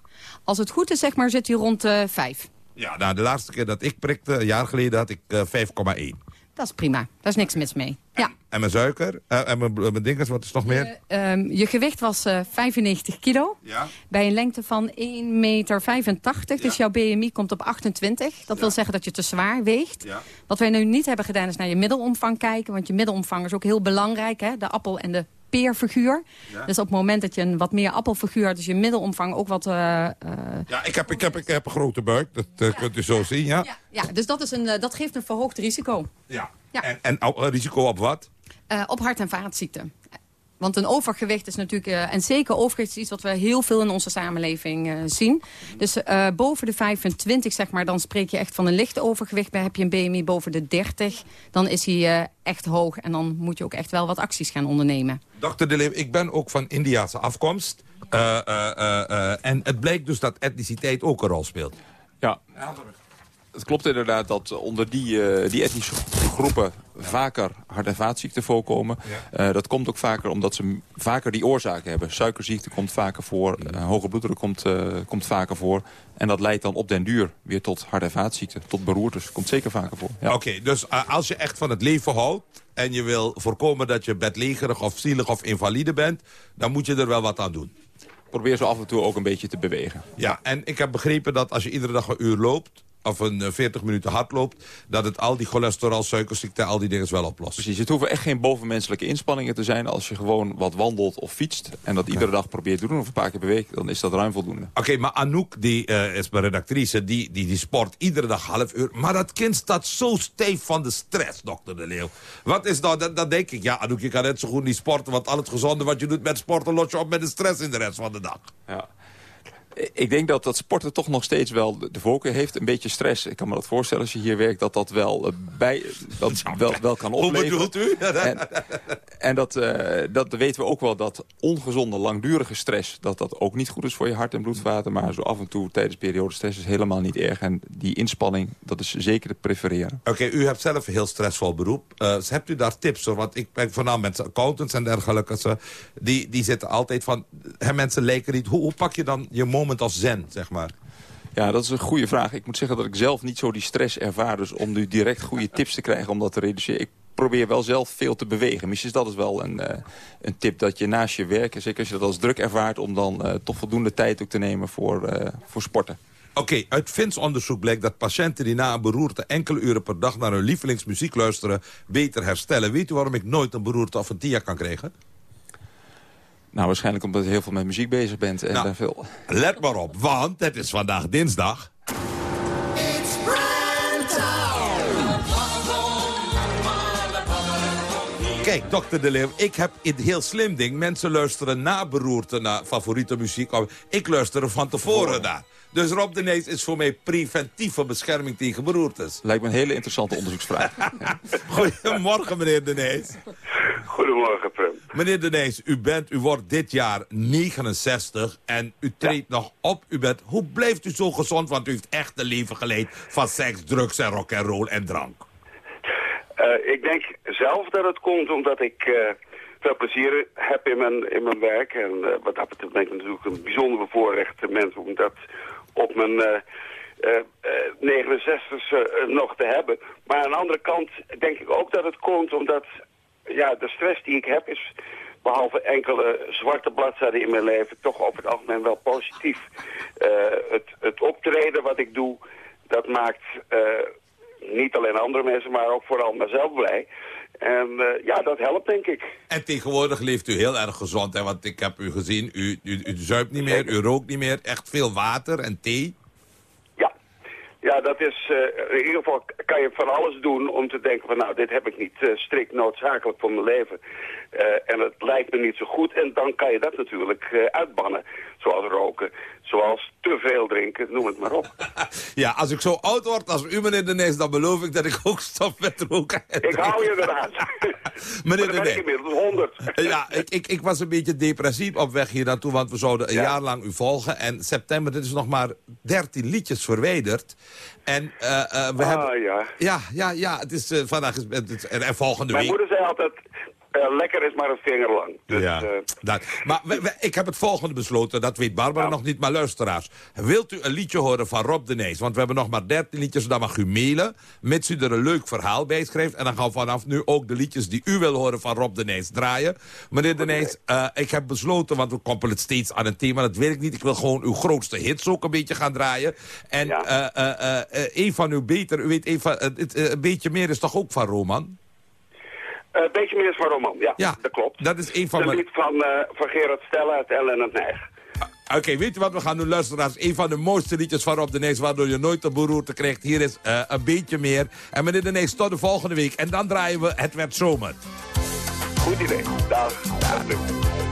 Als het goed is, zeg maar, zit hij rond de 5. Ja, nou, de laatste keer dat ik prikte, een jaar geleden, had ik eh, 5,1. Dat is prima. Daar is niks mis mee. Ja. En mijn suiker, eh, en mijn, mijn dinges, wat is nog meer? Ehm, je gewicht was eh 95 kilo. Ja. Bij een lengte van 1,85 meter. Dus jouw BMI komt op 28. Dat wil zeggen dat je te zwaar weegt. Ja. Wat wij nu niet hebben gedaan is naar je middelomvang kijken. Want je middelomvang is ook heel belangrijk. Hè? De appel en de peerfiguur. Ja. Dus op het moment dat je een wat meer appelfiguur dus je middelomvang ook wat... eh, eh, Ja, ik heb, ik, heb, ik heb een grote buik, dat eh, kunt u zo zien, ja? ja, dus dat, is een, dat geeft een verhoogd risico. Ja. Ja. En, en oh, risico op wat? Op hart- en vaatziekten. Want een overgewicht is natuurlijk, eh, en zeker overgewicht is iets wat we heel veel in onze samenleving eh, zien. Dus eh, boven de 25, zeg maar, dan spreek je echt van een licht overgewicht. Bij heb je een BMI boven de 30, dan is hij eh, echt hoog. En dan moet je ook echt wel wat acties gaan ondernemen. Dokter De Leeuw, ik ben ook van Indiaanse afkomst. Eh, eh, eh, eh, en het blijkt dus dat etniciteit ook een rol speelt. Ja. Het klopt inderdaad dat onder die, die etnische groepen vaker hart- en vaatziekten voorkomen. Eh, dat komt ook vaker omdat ze vaker die oorzaken hebben. Suikerziekte komt vaker voor, eh, hoge bloeddruk komt, eh, komt vaker voor. En dat leidt dan op den duur weer tot hart- en vaatziekten, tot beroertes. Komt zeker vaker voor. Ja. Oké, dus als je echt van het leven houdt... en je wil voorkomen dat je bedlegerig of zielig of invalide bent... dan moet je er wel wat aan doen. Probeer zo af en toe ook een beetje te bewegen. Ja, en ik heb begrepen dat als je iedere dag een uur loopt... of een eh, 40 minuten hard loopt... dat het al die cholesterol, suikerziekte, al die dingen wel oplost. Precies, het hoeven echt geen bovenmenselijke inspanningen te zijn... als je gewoon wat wandelt of fietst... en dat iedere dag probeert te doen of een paar keer per week... dan is dat ruim voldoende. Oké, maar Anouk, die eh, is mijn redactrice, die, die, die sport iedere dag half uur. Maar dat kind staat zo stijf van de stress, dokter De Leeuw. Wat is nou, dat, dan denk ik, ja Anouk, je kan net zo goed niet sporten... want al het gezonde wat je doet met sporten, los je op met de stress in de rest van de dag. Ja. Ik denk dat dat sporten toch nog steeds wel de voorkeur heeft. Een beetje stress. Ik kan me dat voorstellen als je hier werkt... dat dat wel, eh, bij, dat <laughs> wel, wel kan Hoe opleveren. bedoelt u? En, en dat, eh, dat weten we ook wel dat ongezonde, langdurige stress... dat dat ook niet goed is voor je hart- en bloedvaten. Maar zo af en toe tijdens periode stress is helemaal niet erg. En die inspanning, dat is zeker te prefereren. Oké, u hebt zelf een heel stressvol beroep. Eh, hebt u daar tips voor? Want ik ben voornamelijk met accountants en dergelijke. Ze, die, die zitten altijd van... Hè, mensen lijken niet... Hoe, hoe pak je dan je moment als zen, zeg maar? Ja, dat is een goede vraag. Ik moet zeggen dat ik zelf niet zo die stress ervaar. Dus om nu direct goede <laughs> tips te krijgen om dat te reduceren... Ik probeer wel zelf veel te bewegen. Misschien is dat is wel een, eh, een tip dat je naast je werk... zeker als je dat als druk ervaart... om dan eh, toch voldoende tijd ook te nemen voor, eh, voor sporten. Oké, uit Fins onderzoek blijkt dat patiënten die na een beroerte enkele uren per dag naar hun lievelingsmuziek luisteren, beter herstellen. Weet u waarom ik nooit een beroerte of een TIA kan krijgen? Nou, waarschijnlijk omdat je heel veel met muziek bezig bent. En Nou. daar veel... Let maar op, want het is vandaag dinsdag. Kijk, dokter De Leeuw, ik heb een heel slim ding. Mensen luisteren na beroerte naar favoriete muziek. Ik luister er van tevoren naar. Dus Rob de Nees is voor mij preventieve bescherming tegen beroertes. Lijkt me een hele interessante onderzoeksvraag. <laughs> Goedemorgen, meneer De Nees. Goedemorgen. Meneer De Nees, u, bent, u wordt dit jaar 69 en u treedt nog op. U bent, hoe blijft u zo gezond? Want u heeft echt een leven geleid van seks, drugs en rock en roll en drank. Eh, ik denk zelf dat het komt omdat ik eh, veel plezier heb in mijn, in mijn werk. En eh, wat dat betreft ben ik natuurlijk een bijzonder bevoorrechte mens om dat op mijn eh eh, eh, 69 e nog te hebben. Maar aan de andere kant denk ik ook dat het komt omdat ja, de stress die ik heb is behalve enkele zwarte bladzijden in mijn leven toch op het algemeen wel positief. Eh, het, het optreden wat ik doe, dat maakt eh, niet alleen andere mensen, maar ook vooral mezelf blij. En eh, ja, dat helpt denk ik. En tegenwoordig leeft u heel erg gezond. Hè? Want ik heb u gezien, u, u, u zuipt niet meer, u rookt niet meer. Echt veel water en thee. Ja, dat is, eh, in ieder geval kan je van alles doen om te denken van nou, dit heb ik niet uh, strikt noodzakelijk voor mijn leven. Uh, en het lijkt me niet zo goed en dan kan je dat natuurlijk uitbannen. Zoals roken, zoals te veel drinken, noem het maar op. <laughs> ja, als ik zo oud word als u meneer De Nees, dan beloof ik dat ik ook stop met roken. Ik hou je inderdaad. <laughs> meneer De Nees. ik inmiddels 100. <laughs> ja, ik, ik, ik was een beetje depressief op weg hier naartoe, want we zouden een jaar lang u volgen. En september, dit is nog maar 13 liedjes verwijderd. En uh, uh, we ah, hebben... ja. Ja, ja, ja. Het is, uh, vandaag is, het, en, en volgende Mijn week... Mijn moeder zei altijd... Uh, lekker is maar een vinger lang. Dus, ja, uh, dat, maar we, we, ik heb het volgende besloten, dat weet Barbara ja. nog niet, maar luisteraars. Wilt u een liedje horen van Rob de Nees? Want we hebben nog maar 13 liedjes, dan mag u mailen, mits u er een leuk verhaal bij schrijft. En dan gaan we vanaf nu ook de liedjes die u wil horen van Rob de Nees draaien. Meneer de Nees, uh, ik heb besloten, want we koppelen het steeds aan een thema, dat weet ik niet. Ik wil gewoon uw grootste hits ook een beetje gaan draaien. En ja. een van uw beter, u weet, een, van, een beetje meer is toch ook van Roman? Een uh, beetje meer van Roman, ja, ja. Dat klopt. Dat is een van de mijn... lied van, uh, van Gerard Stella uit Ellen en het Nijg. Oké, okay, weet je wat we gaan doen, luisteraars? Een van de mooiste liedjes van Rob de Nees... waardoor je nooit een beroerte krijgt. Hier is uh, een beetje meer. En meneer de Nees, tot de volgende week. En dan draaien we Het werd zomer. Goed idee. Dag. Dag.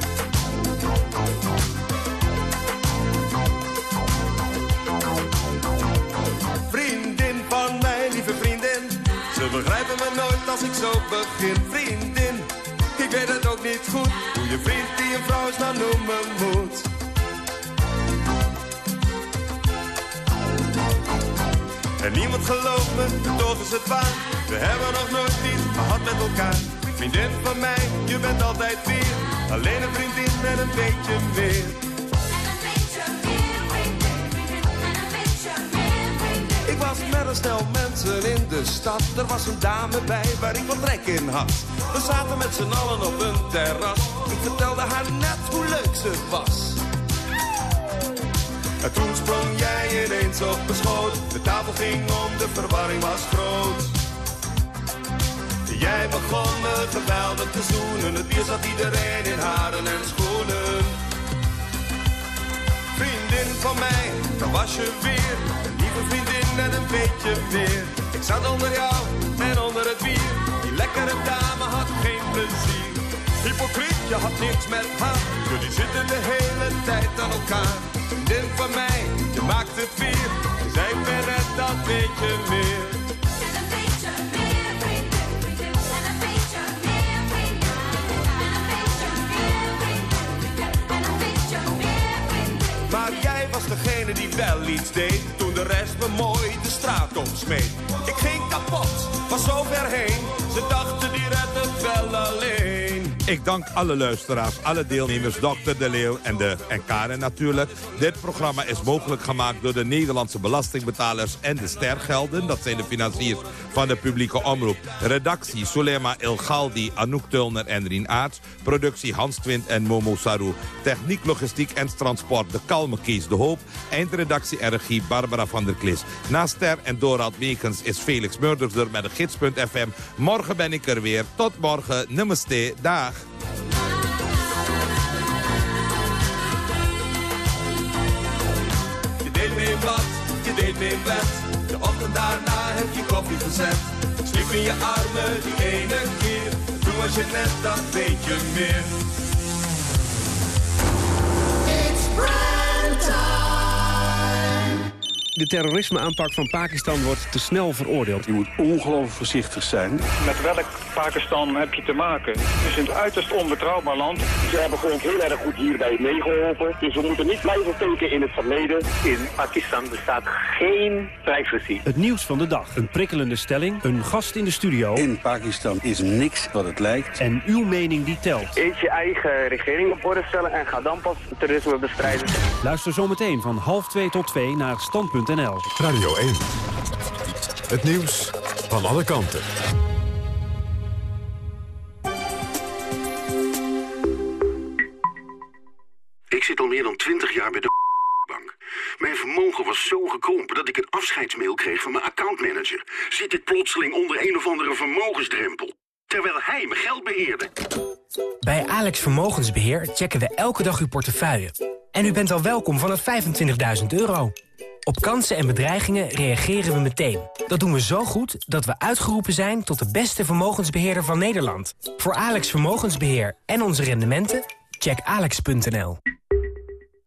Als ik zo begin. Vriendin, ik weet het ook niet goed. Hoe je vriend die een vrouw is nou noemen moet. En niemand gelooft me, toch is het waar. We hebben nog nooit iets gehad met elkaar. Vriendin van mij, je bent altijd weer. Alleen een vriendin met een beetje meer. Een stel mensen in de stad. Er was een dame bij waar ik wat trek in had. We zaten met z'n allen op een terras. Ik vertelde haar net hoe leuk ze was. En toen sprong jij ineens op mijn schoot. De tafel ging om, de verwarring was groot. Jij begon me geweldig te zoenen. Het bier zat iedereen in haren en schoenen. Vriendin van mij, daar was je weer. Een lieve vriendin en een beetje meer. Ik zat onder jou en onder het bier. Die lekkere dame had geen plezier. Hypocriet, je had niks met haar. Jullie zitten de hele tijd aan elkaar. Vriendin van mij, je maakt het weer. Zij net dat beetje meer. Maar die wel iets deed Toen de rest me mooi de straat op smeet. Ik ging kapot, was zo ver heen. Ze dachten die redt het wel alleen Ik dank alle luisteraars, alle deelnemers, Dr. De Leeuw en, de, en Karen natuurlijk. Dit programma is mogelijk gemaakt door de Nederlandse belastingbetalers en de stergelden. Dat zijn de financiers van de publieke omroep. Redactie Sulema El Galdi, Anouk Tulner en Rien Aarts. Productie Hans Twint en Momo Saru. Techniek, logistiek en transport de kalme Kees de Hoop. Eindredactie en Barbara van der Klis. Na Ster en Dorald Meekens is Felix Murderder met de gids.fm. Morgen ben ik er weer. Tot morgen. Namaste. Dag. Je deed me in bad, je deed me in bed. De ochtend daarna heb je koffie gezet. Sliep in je armen die ene keer. Toen was je net dat beetje meer. De terrorismeaanpak van Pakistan wordt te snel veroordeeld. Je moet ongelooflijk voorzichtig zijn. Met welk Pakistan heb je te maken? Het is een uiterst onbetrouwbaar land. Ze hebben gewoon heel erg goed hierbij meegeholpen. Dus we moeten niet blijven steken in het verleden. In Pakistan bestaat geen privacy. Het nieuws van de dag. Een prikkelende stelling. Een gast in de studio. In Pakistan is niks wat het lijkt. En uw mening die telt. Eet je eigen regering op orde stellen en ga dan pas terrorisme bestrijden. Luister zometeen van half twee tot twee naar stand.nl. Radio 1. Het nieuws van alle kanten. Ik zit al meer dan twintig jaar bij de bank. Mijn vermogen was zo gekrompen dat ik een afscheidsmail kreeg van mijn accountmanager. Zit ik plotseling onder een of andere vermogensdrempel. Terwijl hij mijn geld beheerde. Bij Alex Vermogensbeheer checken we elke dag uw portefeuille. En u bent al welkom vanaf 25.000 euro. Op kansen en bedreigingen reageren we meteen. Dat doen we zo goed dat we uitgeroepen zijn tot de beste vermogensbeheerder van Nederland. Voor Alex Vermogensbeheer en onze rendementen, check alex.nl.